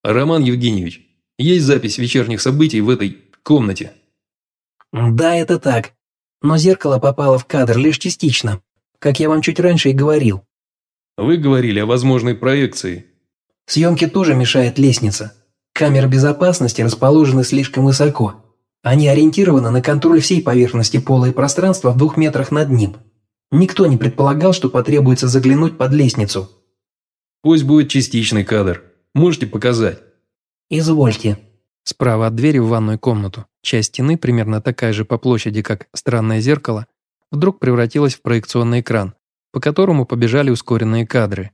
«Роман Евгеньевич, есть запись вечерних событий в этой комнате?» «Да, это так. Но зеркало попало в кадр лишь частично как я вам чуть раньше и говорил. Вы говорили о возможной проекции. Съемке тоже мешает лестница. Камеры безопасности расположены слишком высоко. Они ориентированы на контроль всей поверхности пола и пространства в двух метрах над ним. Никто не предполагал, что потребуется заглянуть под лестницу. Пусть будет частичный кадр. Можете показать? Извольте. Справа от двери в ванную комнату, часть стены, примерно такая же по площади, как странное зеркало, вдруг превратилась в проекционный экран, по которому побежали ускоренные кадры.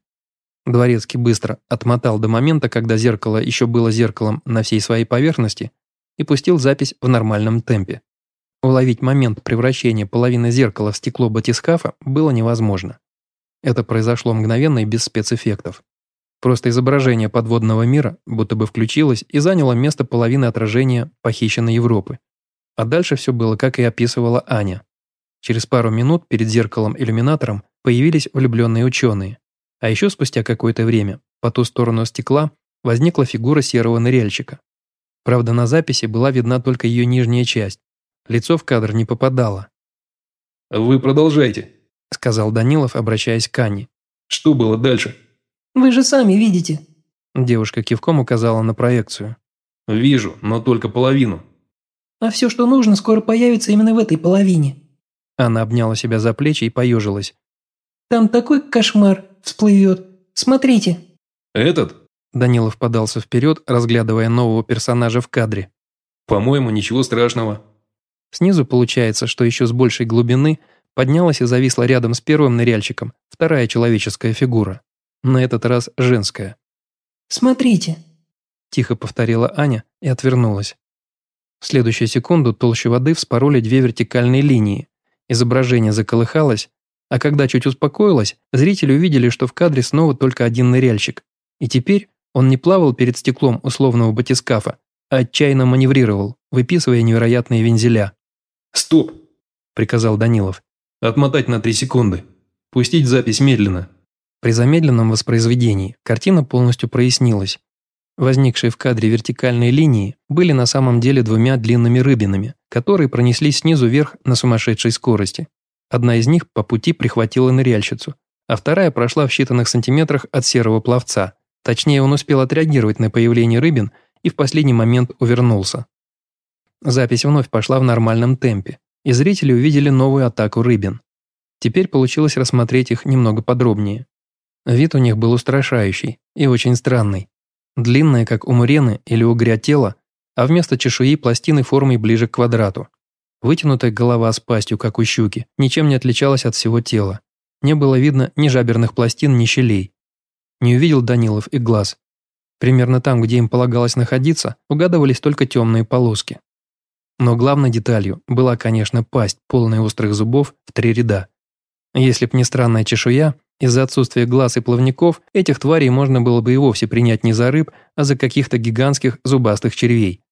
Дворецкий быстро отмотал до момента, когда зеркало еще было зеркалом на всей своей поверхности, и пустил запись в нормальном темпе. Уловить момент превращения половины зеркала в стекло батискафа было невозможно. Это произошло мгновенно и без спецэффектов. Просто изображение подводного мира будто бы включилось и заняло место половины отражения похищенной Европы. А дальше все было, как и описывала Аня. Через пару минут перед зеркалом-иллюминатором появились влюбленные ученые. А еще спустя какое-то время по ту сторону стекла возникла фигура серого ныряльщика. Правда, на записи была видна только ее нижняя часть, Лицо в кадр не попадало. «Вы продолжайте», – сказал Данилов, обращаясь к Анне. «Что было дальше?» «Вы же сами видите». Девушка кивком указала на проекцию. «Вижу, но только половину». «А все, что нужно, скоро появится именно в этой половине». Она обняла себя за плечи и поежилась. «Там такой кошмар всплывет. Смотрите». «Этот?» Данилов подался вперед, разглядывая нового персонажа в кадре. «По-моему, ничего страшного. Снизу получается, что еще с большей глубины поднялась и зависла рядом с первым ныряльщиком вторая человеческая фигура. На этот раз женская. «Смотрите», – тихо повторила Аня и отвернулась. В следующую секунду толще воды вспороли две вертикальные линии. Изображение заколыхалось, а когда чуть успокоилось, зрители увидели, что в кадре снова только один ныряльщик. И теперь он не плавал перед стеклом условного батискафа, а отчаянно маневрировал, выписывая невероятные вензеля. «Стоп!» – приказал Данилов. «Отмотать на три секунды. Пустить запись медленно». При замедленном воспроизведении картина полностью прояснилась. Возникшие в кадре вертикальные линии были на самом деле двумя длинными рыбинами, которые пронеслись снизу вверх на сумасшедшей скорости. Одна из них по пути прихватила ныряльщицу, а вторая прошла в считанных сантиметрах от серого пловца. Точнее, он успел отреагировать на появление рыбин и в последний момент увернулся. Запись вновь пошла в нормальном темпе, и зрители увидели новую атаку рыбин. Теперь получилось рассмотреть их немного подробнее. Вид у них был устрашающий и очень странный. Длинное, как у мурены или угря тело, а вместо чешуи пластины формой ближе к квадрату. Вытянутая голова с пастью, как у щуки, ничем не отличалась от всего тела. Не было видно ни жаберных пластин, ни щелей. Не увидел Данилов и глаз. Примерно там, где им полагалось находиться, угадывались только темные полоски. Но главной деталью была, конечно, пасть, полная острых зубов в три ряда. Если б не странная чешуя, из-за отсутствия глаз и плавников этих тварей можно было бы и вовсе принять не за рыб, а за каких-то гигантских зубастых червей.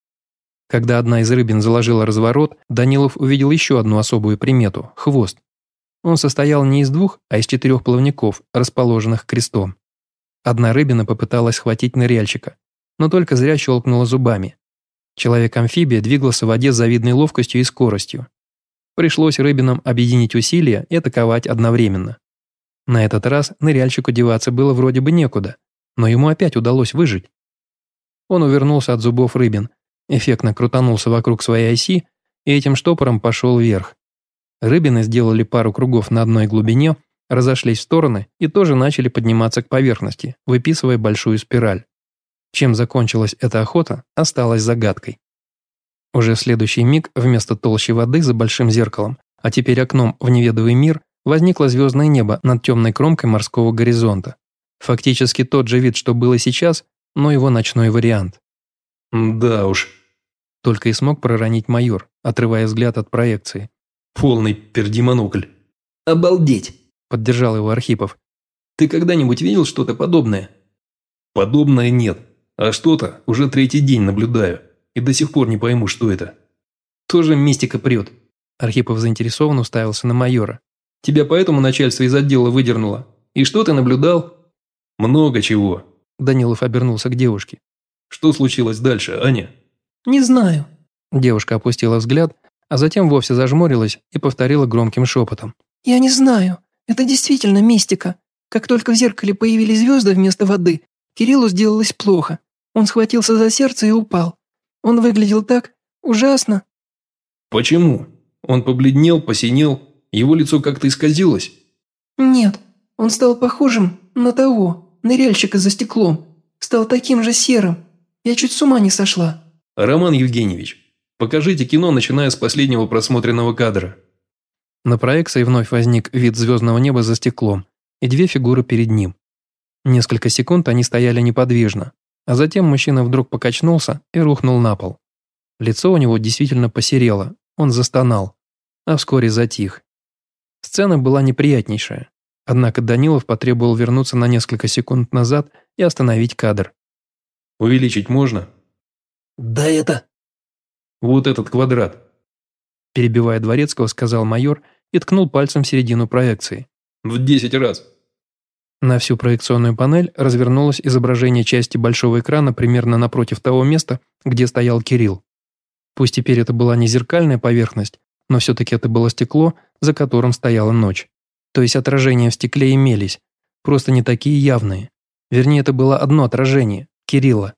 Когда одна из рыбин заложила разворот, Данилов увидел еще одну особую примету – хвост. Он состоял не из двух, а из четырех плавников, расположенных крестом. Одна рыбина попыталась схватить ныряльщика, но только зря щелкнула зубами. Человек-амфибия двигался в воде с завидной ловкостью и скоростью. Пришлось рыбинам объединить усилия и атаковать одновременно. На этот раз ныряльщику деваться было вроде бы некуда, но ему опять удалось выжить. Он увернулся от зубов рыбин, эффектно крутанулся вокруг своей оси и этим штопором пошел вверх. Рыбины сделали пару кругов на одной глубине, разошлись в стороны и тоже начали подниматься к поверхности, выписывая большую спираль. Чем закончилась эта охота, осталось загадкой. Уже в следующий миг вместо толщи воды за большим зеркалом, а теперь окном в неведовый мир, возникло звездное небо над темной кромкой морского горизонта. Фактически тот же вид, что было сейчас, но его ночной вариант. «Да уж», – только и смог проронить майор, отрывая взгляд от проекции. «Полный пердимонокль». «Обалдеть!» – поддержал его Архипов. «Ты когда-нибудь видел что-то подобное?» «Подобное нет», а что-то уже третий день наблюдаю, и до сих пор не пойму, что это. Тоже мистика прет. Архипов заинтересованно уставился на майора. Тебя поэтому начальство из отдела выдернуло. И что ты наблюдал? Много чего. Данилов обернулся к девушке. Что случилось дальше, Аня? Не знаю. Девушка опустила взгляд, а затем вовсе зажмурилась и повторила громким шепотом. Я не знаю. Это действительно мистика. Как только в зеркале появились звезды вместо воды, Кириллу сделалось плохо. Он схватился за сердце и упал. Он выглядел так ужасно». «Почему? Он побледнел, посинел, его лицо как-то исказилось?» «Нет, он стал похожим на того, ныряльщика за стеклом. Стал таким же серым. Я чуть с ума не сошла». «Роман Евгеньевич, покажите кино, начиная с последнего просмотренного кадра». На проекции вновь возник вид звездного неба за стеклом и две фигуры перед ним. Несколько секунд они стояли неподвижно, а затем мужчина вдруг покачнулся и рухнул на пол. Лицо у него действительно посерело, он застонал, а вскоре затих. Сцена была неприятнейшая, однако Данилов потребовал вернуться на несколько секунд назад и остановить кадр. «Увеличить можно?» «Да это...» «Вот этот квадрат», перебивая Дворецкого, сказал майор и ткнул пальцем в середину проекции. «В десять раз». На всю проекционную панель развернулось изображение части большого экрана примерно напротив того места, где стоял Кирилл. Пусть теперь это была не зеркальная поверхность, но все-таки это было стекло, за которым стояла ночь. То есть отражения в стекле имелись, просто не такие явные. Вернее, это было одно отражение – Кирилла.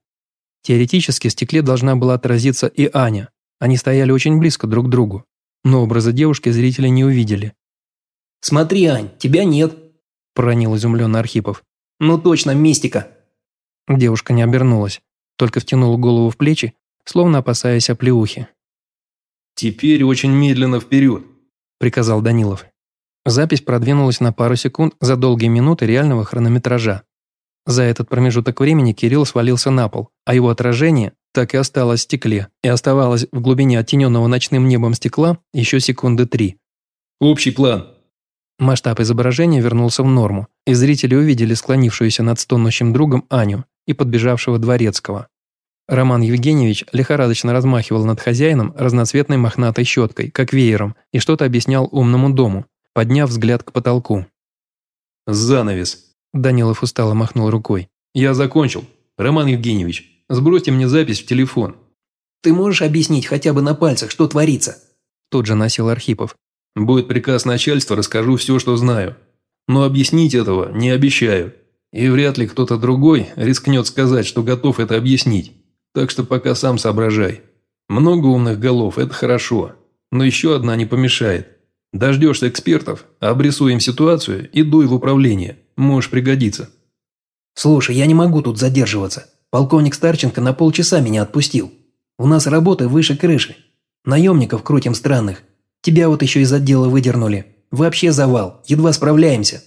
Теоретически в стекле должна была отразиться и Аня. Они стояли очень близко друг к другу, но образа девушки зрители не увидели. «Смотри, Ань, тебя нет», – проронил изумленный Архипов. «Ну точно, мистика». Девушка не обернулась, только втянула голову в плечи, словно опасаясь оплеухи. «Теперь очень медленно вперед», – приказал Данилов. Запись продвинулась на пару секунд за долгие минуты реального хронометража. За этот промежуток времени Кирилл свалился на пол, а его отражение так и осталось в стекле и оставалось в глубине оттененного ночным небом стекла еще секунды три. «Общий план». Масштаб изображения вернулся в норму, и зрители увидели склонившуюся над стонущим другом Аню и подбежавшего дворецкого. Роман Евгеньевич лихорадочно размахивал над хозяином разноцветной мохнатой щеткой, как веером, и что-то объяснял умному дому, подняв взгляд к потолку. «Занавес», – Данилов устало махнул рукой. «Я закончил. Роман Евгеньевич, сбросьте мне запись в телефон». «Ты можешь объяснить хотя бы на пальцах, что творится?» Тут же носил Архипов. «Будет приказ начальства, расскажу все, что знаю. Но объяснить этого не обещаю. И вряд ли кто-то другой рискнет сказать, что готов это объяснить. Так что пока сам соображай. Много умных голов – это хорошо, но еще одна не помешает. Дождешься экспертов, обрисуем ситуацию и дуй в управление. Можешь пригодиться. Слушай, я не могу тут задерживаться. Полковник Старченко на полчаса меня отпустил. У нас работы выше крыши. Наемников крутим странных. Тебя вот еще из отдела выдернули. Вообще завал, едва справляемся.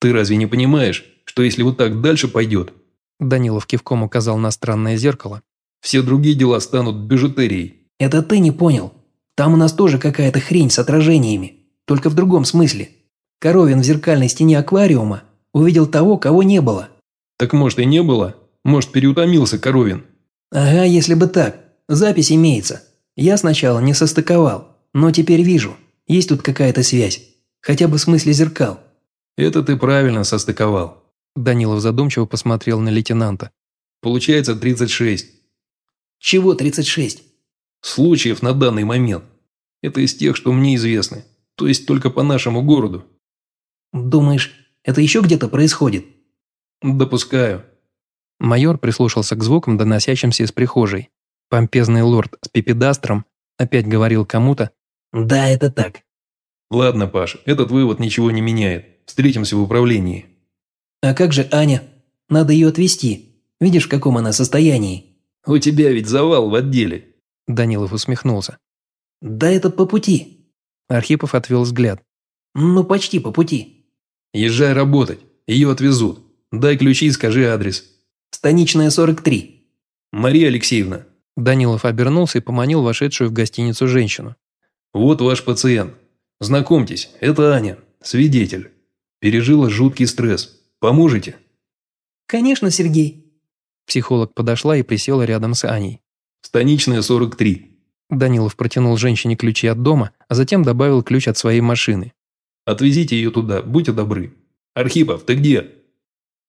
Ты разве не понимаешь, что если вот так дальше пойдет, Данилов кивком указал на странное зеркало. «Все другие дела станут бижутерией». «Это ты не понял. Там у нас тоже какая-то хрень с отражениями. Только в другом смысле. Коровин в зеркальной стене аквариума увидел того, кого не было». «Так может и не было? Может переутомился Коровин?» «Ага, если бы так. Запись имеется. Я сначала не состыковал, но теперь вижу. Есть тут какая-то связь. Хотя бы в смысле зеркал». «Это ты правильно состыковал. Данилов задумчиво посмотрел на лейтенанта. «Получается 36». «Чего 36?» «Случаев на данный момент. Это из тех, что мне известны. То есть только по нашему городу». «Думаешь, это еще где-то происходит?» «Допускаю». Майор прислушался к звукам, доносящимся из прихожей. Помпезный лорд с пипедастром опять говорил кому-то «Да, это так». «Ладно, Паш, этот вывод ничего не меняет. Встретимся в управлении». «А как же Аня? Надо ее отвезти. Видишь, в каком она состоянии?» «У тебя ведь завал в отделе». Данилов усмехнулся. «Да это по пути». Архипов отвел взгляд. «Ну, почти по пути». «Езжай работать. Ее отвезут. Дай ключи и скажи адрес». «Станичная, 43». «Мария Алексеевна». Данилов обернулся и поманил вошедшую в гостиницу женщину. «Вот ваш пациент. Знакомьтесь, это Аня, свидетель. Пережила жуткий стресс. Поможете?» «Конечно, Сергей». Психолог подошла и присела рядом с Аней. «Станичная, 43». Данилов протянул женщине ключи от дома, а затем добавил ключ от своей машины. «Отвезите ее туда, будьте добры. Архипов, ты где?»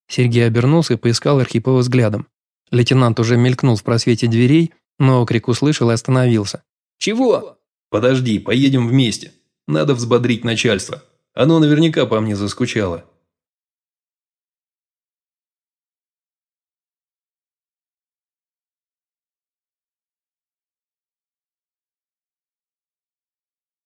Сергей обернулся и поискал Архипова взглядом. Лейтенант уже мелькнул в просвете дверей, но окрик услышал и остановился. «Чего?» «Подожди, поедем вместе. Надо взбодрить начальство. Оно наверняка по мне заскучало.